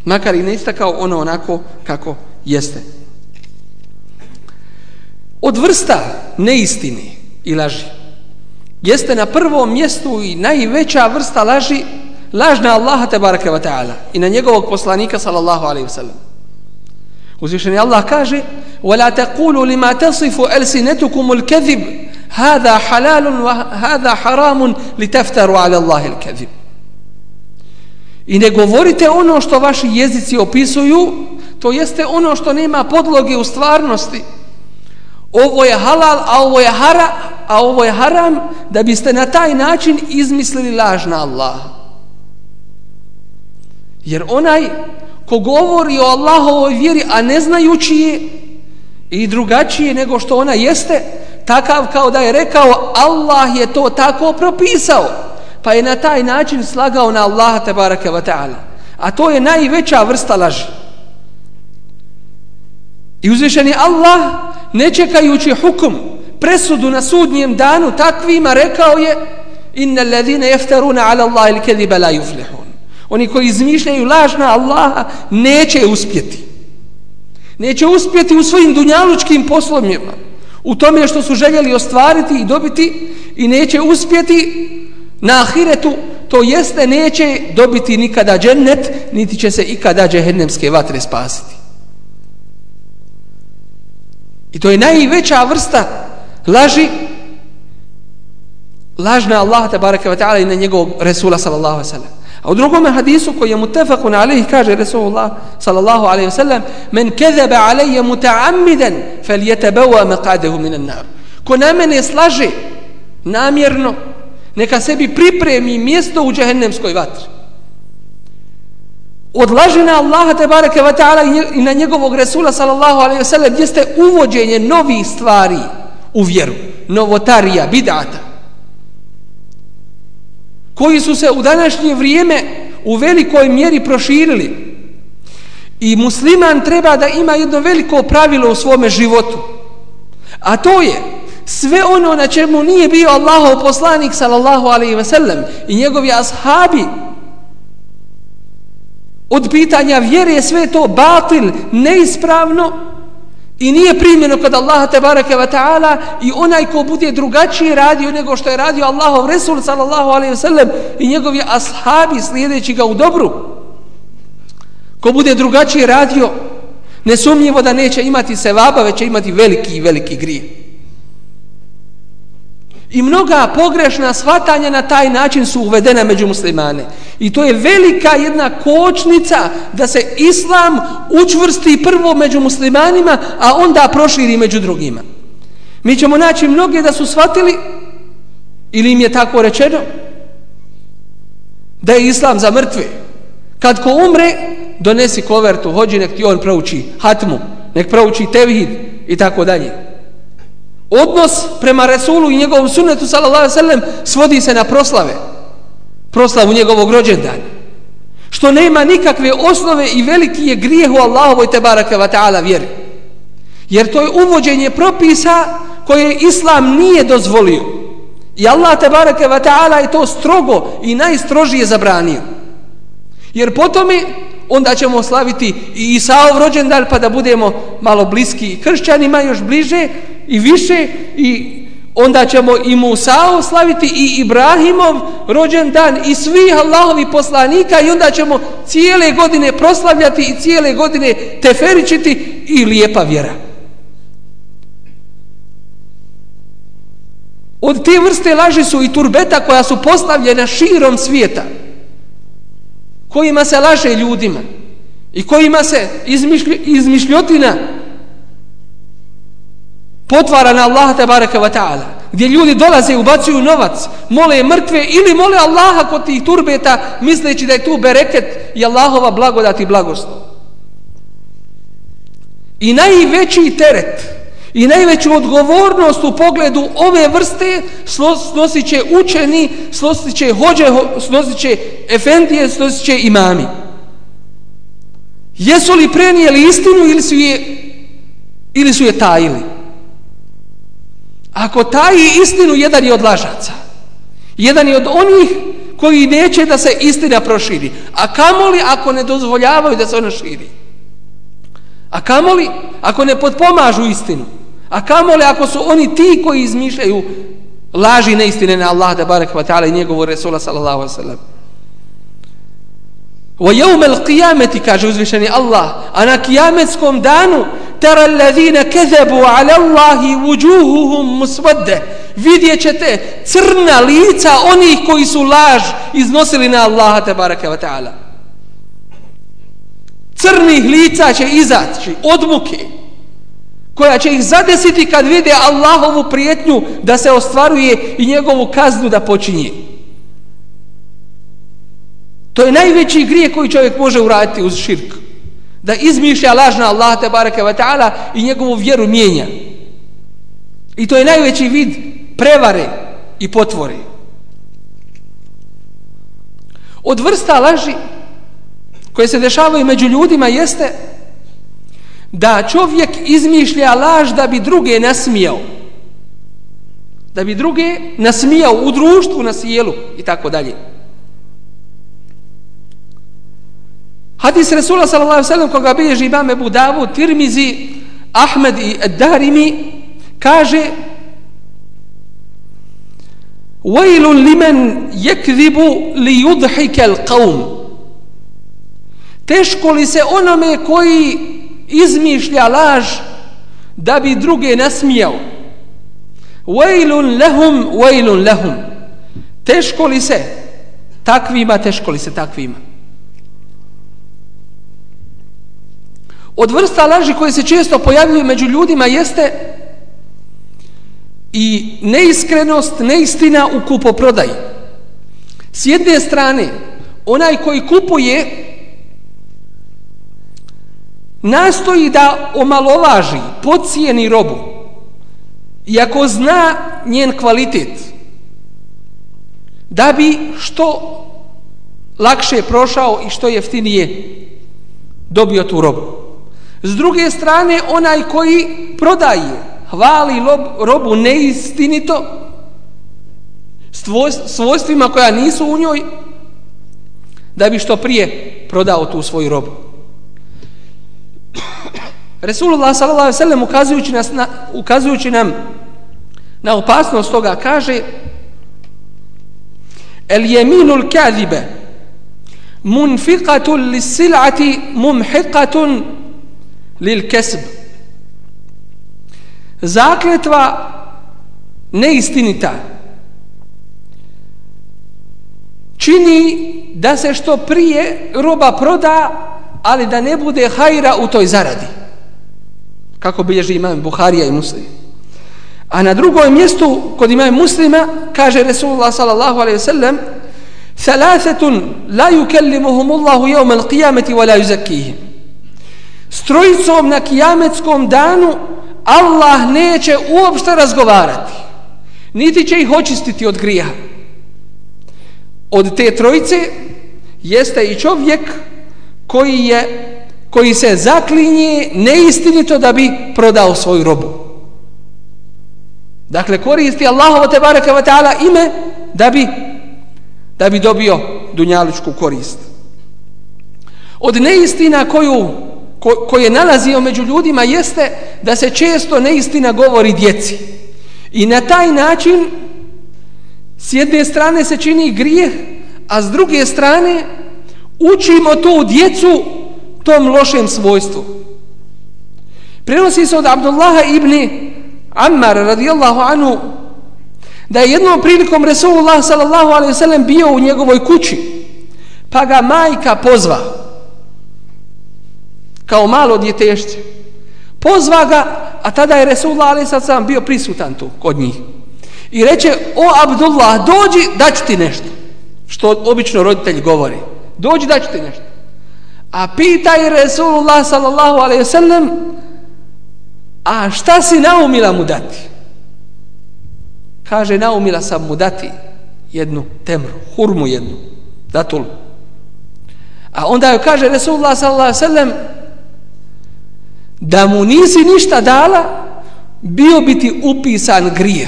Makar i ne istakao ono onako kako jeste. Od vrsta neistini i laži. Jeste na prvom mjestu i najveća vrsta laži laž na Allaha te ve ta'ala i na njegovog poslanika sallallahu alaihi wa sallam uzvišeni Allah kaže وَلَا تَقُولُ لِمَا تَصِفُ أَلْسِنَتُكُمُ الْكَذِبُ هَذَا حَلَالٌ وَهَذَا حَرَامٌ لِتَفْتَرُوا عَلَى اللَّهِ الْكَذِبِ I ne govorite ono što vaši jezici opisuju, to jeste ono što nema podloge u stvarnosti. Ovo je halal, a ovo je hara, a ovo je haram, da biste na taj način izmislili laž na Allaha. Jer onaj ko govori o Allahovoj vjeri, a ne znajući je i drugačije nego što ona jeste, takav kao da je rekao Allah je to tako propisao, pa je na taj način slagao na Allaha tabaraka wa ta'ala. A to je najveća vrsta laži. I uzvišeni Allah, ne čekajući hukum, presudu na sudnjem danu, takvima rekao je inna alladhina yaftaruna ala Allahi al-kadhiba la yuflihun. Oni koji izmišljaju laž na Allaha neće uspjeti. Neće uspjeti u svojim dunjalučkim poslovima. U tome što su željeli ostvariti i dobiti i neće uspjeti na ahiretu, to jeste neće dobiti nikada džennet, niti će se ikada džehennemske vatre spasiti. I to je najveća vrsta laži lažna Allah tabaraka wa ta'ala i na njegovog Resula sallallahu alaihi sallam. A u drugom hadisu koji je mutafakun alaihi kaže Resulullah sallallahu alaihi ve sellem: men kezebe alaije muta'ammidan fel maq'adahu meqadehu minan nar. Ko na mene slaže namjerno neka sebi pripremi mjesto u džehennemskoj vatri. Od lažina Allaha te bareke wa ta'ala i na njegovog Resula sallallahu alejhi ve sellem jeste uvođenje novih stvari u vjeru, novotarija, bidata koji su se u današnje vrijeme u velikoj mjeri proširili. I musliman treba da ima jedno veliko pravilo u svome životu. A to je sve ono na čemu nije bio Allahov poslanik sallallahu alaihi ve sellem i njegovi ashabi od pitanja vjere sve to batil, neispravno I nije primljeno kod Allaha tebareke ve ta'ala i onaj ko bude drugačije radio nego što je radio Allahov Resul sallallahu alejhi ve sellem i njegovi ashabi slijedeći ga u dobru. Ko bude drugačije radio, nesumnjivo da neće imati sevaba, već će imati veliki i veliki grijeh. I mnoga pogrešna shvatanja na taj način su uvedena među muslimane. I to je velika jedna kočnica da se islam učvrsti prvo među muslimanima, a onda proširi među drugima. Mi ćemo naći mnoge da su shvatili, ili im je tako rečeno, da je islam za mrtve. Kad ko umre, donesi kovertu, hođi nek ti on prouči hatmu, nek prouči tevhid i tako dalje. Odnos prema Resulu i njegovom sunnetu sallallahu alejhi ve sellem svodi se na proslave. Proslavu njegovog rođendana. Što nema nikakve osnove i veliki je grijeh u Allahovoj te baraka va ta'ala vjeri. Jer to je uvođenje propisa koje Islam nije dozvolio. I Allah te baraka va ta'ala je to strogo i najstrožije zabranio. Jer potom onda ćemo slaviti i Isaov rođendan pa da budemo malo bliski kršćanima još bliže i više i onda ćemo i Musao slaviti i Ibrahimov rođendan i svi Allahovi poslanika i onda ćemo cijele godine proslavljati i cijele godine teferičiti i lijepa vjera. Od te vrste laži su i turbeta koja su postavljena širom svijeta. Kojima se laže ljudima. I kojima se izmišlj, izmišljotina potvara na Allaha te baraka wa ta'ala. Gdje ljudi dolaze i ubacuju novac, mole mrtve ili mole Allaha kod tih turbeta misleći da je tu bereket i Allahova blagodat i blagoslov. I najveći teret I najveću odgovornost u pogledu ove vrste snosit će učeni, snosit će hođe, snosit će efendije, snosit će imami. Jesu li prenijeli istinu ili su je, ili su je tajili? Ako taji istinu, jedan je od lažaca. Jedan je od onih koji neće da se istina proširi. A kamoli ako ne dozvoljavaju da se ona širi? A kamoli ako ne podpomažu istinu? A kamoli ako su oni ti koji izmišljaju laži neistine na Allah da barek wa ta'ala i njegovu Resula sallallahu alaihi sallam. Wa jevme l'qiyameti, kaže uzvišeni Allah, a na kijametskom danu tera alladhina kezebu ala Allahi vujuhuhum musvadde vidjet ćete crna lica onih koji su laž iznosili na Allaha te bareke wa ta'ala. Crnih lica će izaći od muke koja će ih zadesiti kad vide Allahovu prijetnju da se ostvaruje i njegovu kaznu da počinje. To je najveći grije koji čovjek može uraditi uz širk. Da izmišlja lažna Allah te bareke ve ta'ala i njegovu vjeru mijenja. I to je najveći vid prevare i potvore. Od vrsta laži koje se dešavaju među ljudima jeste da čovjek izmišlja laž da bi druge nasmijao. Da bi druge nasmijao u društvu, na sjelu i tako dalje. Hadis Resula sallallahu sallam koga bilježi imam Ebu Davud, Tirmizi, Ahmed i Darimi kaže Vajlun limen jekzibu li yudhike l'qavm Teško li se onome koji izmišlja laž da bi druge nasmijao. Vajlun lehum, vajlun lehum. Teško li se takvima, teško li se takvima. Od vrsta laži koje se često pojavljuju među ljudima jeste i neiskrenost, neistina u kupoprodaji. S jedne strane, onaj koji kupuje nastoji da omalovaži, pocijeni robu, iako zna njen kvalitet, da bi što lakše prošao i što jeftinije dobio tu robu. S druge strane, onaj koji prodaje, hvali lob, robu neistinito, svojstvima koja nisu u njoj, da bi što prije prodao tu svoju robu. Resulullah sallallahu alejhi ve sellem ukazujući nas na, ukazujući nam na opasnost toga kaže El yaminu al-kadhiba munfiqatun lis-sil'ati mumhiqatun lil kesb Zakletva neistinita čini da se što prije roba proda ali da ne bude hajra u toj zaradi kako bilježi imam Buharija i Muslim. A na drugom mjestu kod imam Muslima kaže Resulullah sallallahu alaihi sallam Thalathetun la yukellimuhum Allahu jevme l'qiyameti wa la yuzakihim. S trojicom na kijametskom danu Allah neće uopšte razgovarati. Niti će ih očistiti od grija. Od te trojice jeste i čovjek koji je koji se zaklinje neistinito da bi prodao svoju robu. Dakle, koristi Allahovo te baraka wa ta'ala ime da bi, da bi dobio dunjaličku korist. Od neistina koju, ko, koje nalazio među ljudima jeste da se često neistina govori djeci. I na taj način s jedne strane se čini grijeh, a s druge strane učimo tu djecu tom lošem svojstvu. Prenosi se od Abdullaha ibn Ammar radijallahu anhu da je jednom prilikom Resulullah sallallahu alaihi sallam bio u njegovoj kući pa ga majka pozva kao malo djetešće pozva ga a tada je Resulullah ali sad sam bio prisutan tu kod njih. I reče o Abdullah dođi daću ti nešto. Što obično roditelji govori dođi daću ti nešto. A pita je Resulullah sallallahu alaihi sallam a šta si naumila mu dati? Kaže naumila sam mu dati jednu temru, hurmu jednu datul a onda joj kaže Resulullah sallallahu alaihi sallam da mu nisi ništa dala bio bi ti upisan grije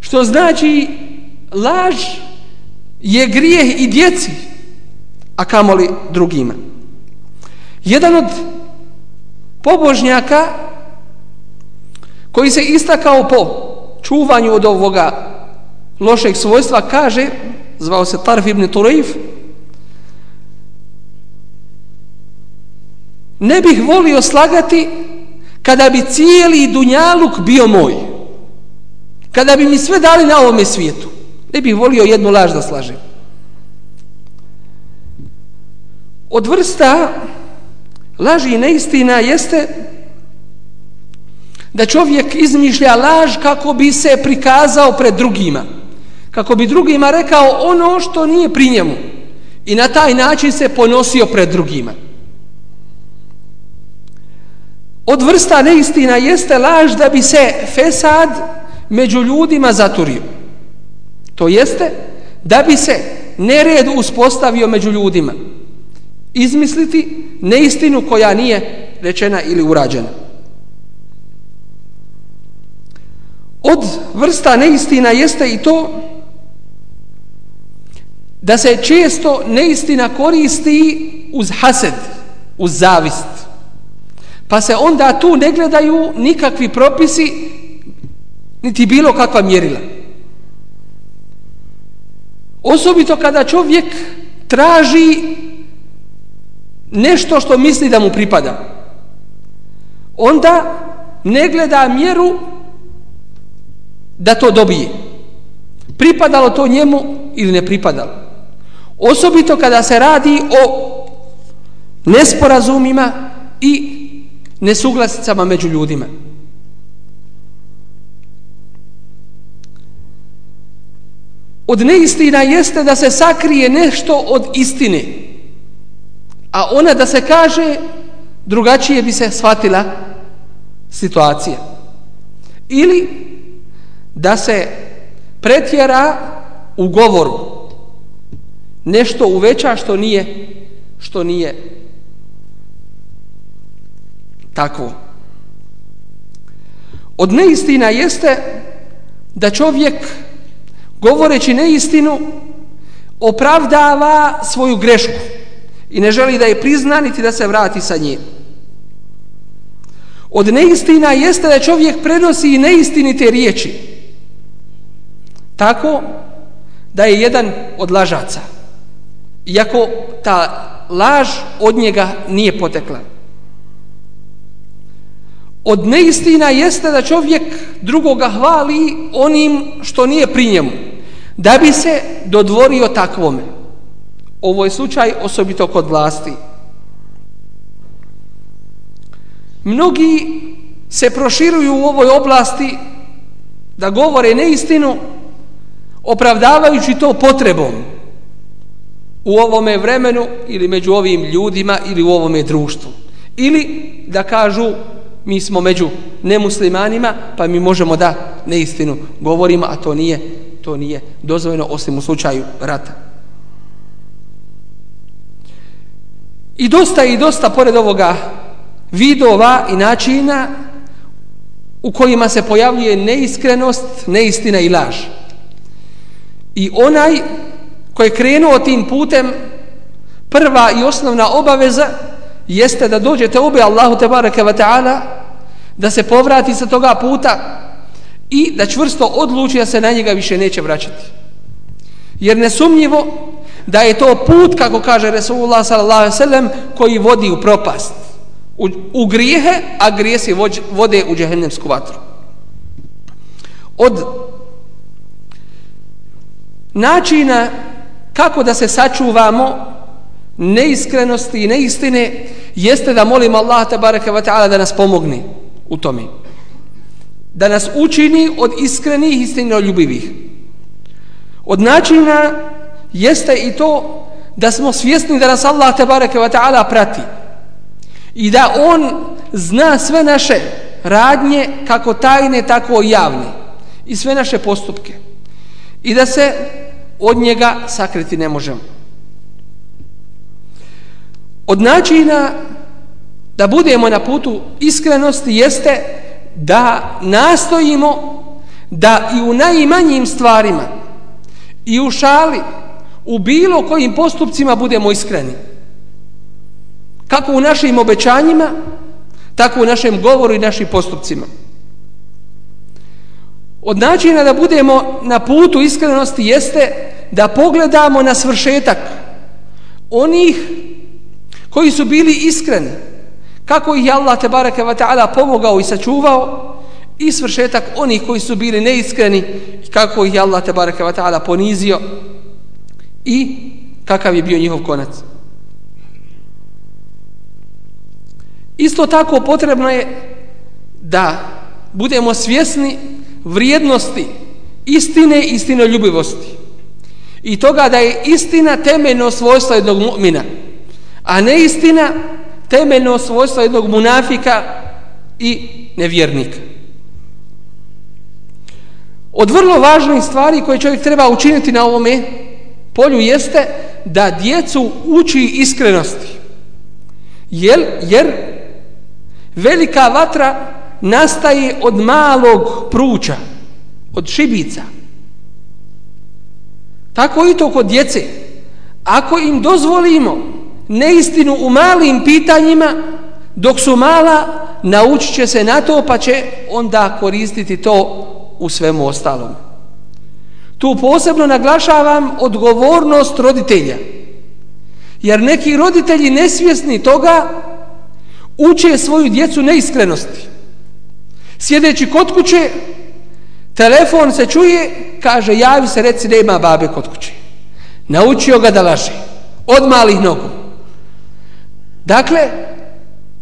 što znači laž je grijeh i djeci a kamoli drugima. Jedan od pobožnjaka koji se istakao po čuvanju od ovoga lošeg svojstva kaže zvao se Tarf ibn Turejf, ne bih volio slagati kada bi cijeli dunjaluk bio moj. Kada bi mi sve dali na ovome svijetu. Ne bih volio jednu laž da slažem. Od vrsta laži i neistina jeste da čovjek izmišlja laž kako bi se prikazao pred drugima. Kako bi drugima rekao ono što nije pri njemu i na taj način se ponosio pred drugima od vrsta neistina jeste laž da bi se fesad među ljudima zaturio to jeste da bi se nered uspostavio među ljudima izmisliti neistinu koja nije rečena ili urađena. Od vrsta neistina jeste i to da se često neistina koristi uz hased, uz zavist. Pa se onda tu ne gledaju nikakvi propisi niti bilo kakva mjerila. Osobito kada čovjek traži nešto što misli da mu pripada. Onda ne gleda mjeru da to dobije. Pripadalo to njemu ili ne pripadalo. Osobito kada se radi o nesporazumima i nesuglasicama među ljudima. Od neistina jeste da se sakrije nešto od istine a ona da se kaže drugačije bi se shvatila situacija. Ili da se pretjera u govoru nešto uveća što nije što nije takvo od neistina jeste da čovjek govoreći neistinu opravdava svoju grešku i ne želi da je prizna niti da se vrati sa njim. Od neistina jeste da čovjek prenosi i neistinite riječi. Tako da je jedan od lažaca. Iako ta laž od njega nije potekla. Od neistina jeste da čovjek drugoga hvali onim što nije pri njemu. Da bi se dodvorio takvome. Ovo je slučaj osobito kod vlasti. Mnogi se proširuju u ovoj oblasti da govore neistinu opravdavajući to potrebom u ovome vremenu ili među ovim ljudima ili u ovome društvu. Ili da kažu mi smo među nemuslimanima pa mi možemo da neistinu govorimo, a to nije, to nije dozvoljeno osim u slučaju rata. I dosta i dosta pored ovoga vidova i načina u kojima se pojavljuje neiskrenost, neistina i laž. I onaj koji je krenuo tim putem, prva i osnovna obaveza jeste da dođete obe Allahu te bareke ve taala da se povrati sa toga puta i da čvrsto odluči da se na njega više neće vraćati. Jer nesumnjivo da je to put, kako kaže Resulullah s.a.v. koji vodi u propast, u, u grijehe, a grijesi vode u džehennemsku vatru. Od načina kako da se sačuvamo neiskrenosti i neistine jeste da molim Allah tabaraka wa ta'ala da nas pomogne u tome. Da nas učini od iskrenih istinoljubivih. Od načina jeste i to da smo svjesni da nas Allah tabaraka wa ta'ala prati i da On zna sve naše radnje kako tajne tako i javne i sve naše postupke i da se od njega sakriti ne možemo. Od načina da budemo na putu iskrenosti jeste da nastojimo da i u najmanjim stvarima i u šali u bilo kojim postupcima budemo iskreni. Kako u našim obećanjima, tako u našem govoru i našim postupcima. Od načina da budemo na putu iskrenosti jeste da pogledamo na svršetak onih koji su bili iskreni, kako ih je Allah te bareke ve taala pomogao i sačuvao i svršetak onih koji su bili neiskreni i kako ih je Allah te bareke ve taala ponizio i kakav je bio njihov konac. Isto tako potrebno je da budemo svjesni vrijednosti istine i istinoljubivosti i toga da je istina temeljno svojstvo jednog mu'mina a ne istina temeljno svojstvo jednog munafika i nevjernika. Od vrlo važnih stvari koje čovjek treba učiniti na ovome polju jeste da djecu uči iskrenosti. Jer, jer velika vatra nastaje od malog pruča, od šibica. Tako i to kod djece. Ako im dozvolimo neistinu u malim pitanjima, dok su mala, naučit će se na to, pa će onda koristiti to u svemu ostalom. Tu posebno naglašavam odgovornost roditelja. Jer neki roditelji nesvjesni toga uče svoju djecu neiskrenosti. Sjedeći kod kuće, telefon se čuje, kaže, javi se, reci, nema babe kod kuće. Naučio ga da laže. Od malih nogu. Dakle,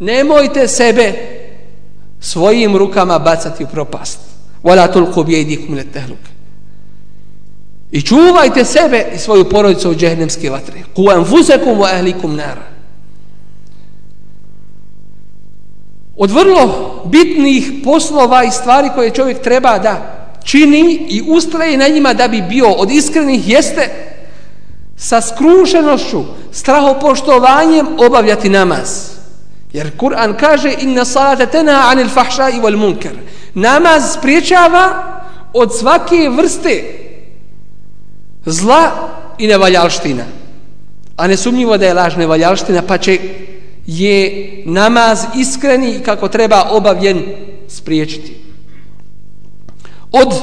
nemojte sebe svojim rukama bacati u propast. Wala tulqu bi aydikum ila tahluk. I čuvajte sebe i svoju porodicu od džehennemske vatre. Ku anfusakum wa ahlikum nar. Od vrlo bitnih poslova i stvari koje čovjek treba da čini i ustraje na njima da bi bio od iskrenih jeste sa skrušenošću, strahopoštovanjem obavljati namaz. Jer Kur'an kaže inna salata tena anil fahša i wal munkar. Namaz spriječava od svake vrste zla i nevaljalština. A nesumnjivo da je laž nevaljalština, pa će je namaz iskreni kako treba obavljen spriječiti. Od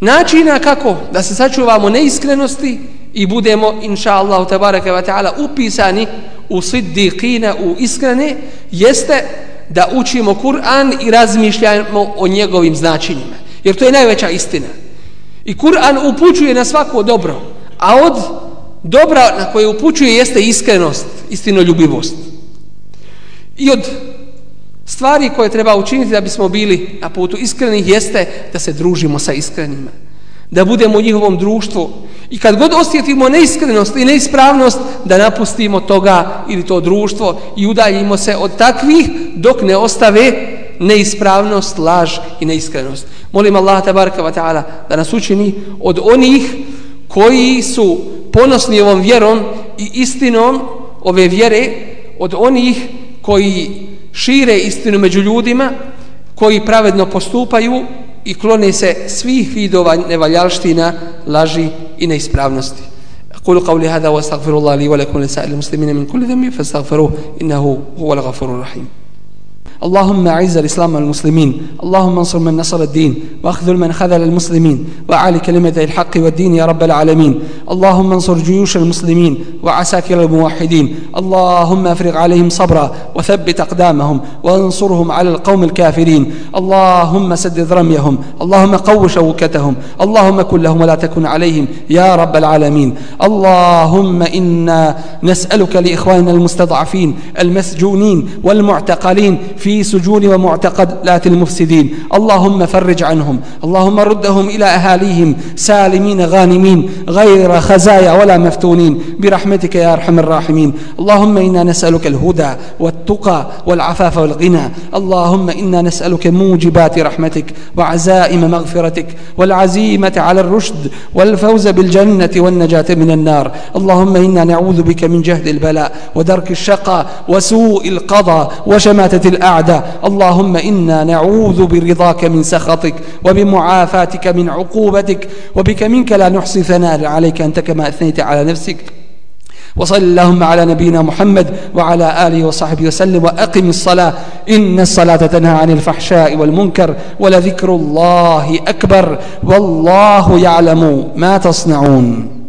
načina kako da se sačuvamo neiskrenosti i budemo inša Allah tabaraka wa ta'ala upisani u siddiqina u iskrene jeste da učimo Kur'an i razmišljamo o njegovim značenjima. Jer to je najveća istina. I Kur'an upućuje na svako dobro a od dobra na koje upućuje jeste iskrenost istinoljubivost. I od stvari koje treba učiniti da bismo bili na putu iskrenih jeste da se družimo sa iskrenima. Da budemo u njihovom društvu. I kad god osjetimo neiskrenost i neispravnost, da napustimo toga ili to društvo i udaljimo se od takvih dok ne ostave neispravnost, laž i neiskrenost. Molim Allah tabaraka wa ta'ala da nas učini od onih koji su ponosni ovom vjerom i istinom ove vjere, od onih koji šire istinu među ljudima koji pravedno postupaju i klone se svih vidova nevaljalština, laži i neispravnosti. أقول قولي هذا واستغفر الله لي ولكم لسائر المسلمين من كل ذنب فاستغفروه إنه هو الغفور الرحيم اللهم أعز الإسلام والمسلمين. اللهم انصر من نصر الدين. واخذل من خذل المسلمين. وأعلي كلمة الحق والدين يا رب العالمين. اللهم انصر جيوش المسلمين وعساكر الموحدين. اللهم افرغ عليهم صبرا وثبت أقدامهم وانصرهم على القوم الكافرين. اللهم سدد رميهم. اللهم قو شوكتهم. اللهم كن لهم ولا تكن عليهم يا رب العالمين. اللهم إنا نسألك لإخواننا المستضعفين المسجونين والمعتقلين في سجون ومعتقلات المفسدين. اللهم فرج عنهم. اللهم ردهم إلى أهاليهم. سالمين غانمين غير خزايا ولا مفتونين. برحمتك يا أرحم الراحمين. اللهم إنا نسألك الهدى والتقى والعفاف والغنى. اللهم إنا نسألك موجبات رحمتك وعزائم مغفرتك والعزيمة على الرشد والفوز بالجنة والنجاة من النار. اللهم إنا نعوذ بك من جهد البلاء ودرك الشقاء وسوء القضاء وشماتة الأعداء. اللهم إنا نعوذ برضاك من سخطك وبمعافاتك من عقوبتك وبك منك لا نحصي ثناء عليك أنت كما أثنيت على نفسك. وصل اللهم على نبينا محمد وعلى آله وصحبه وسلم وأقم الصلاة. إن الصلاة تنهى عن الفحشاء والمنكر ولذكر الله أكبر. والله يعلم ما تصنعون.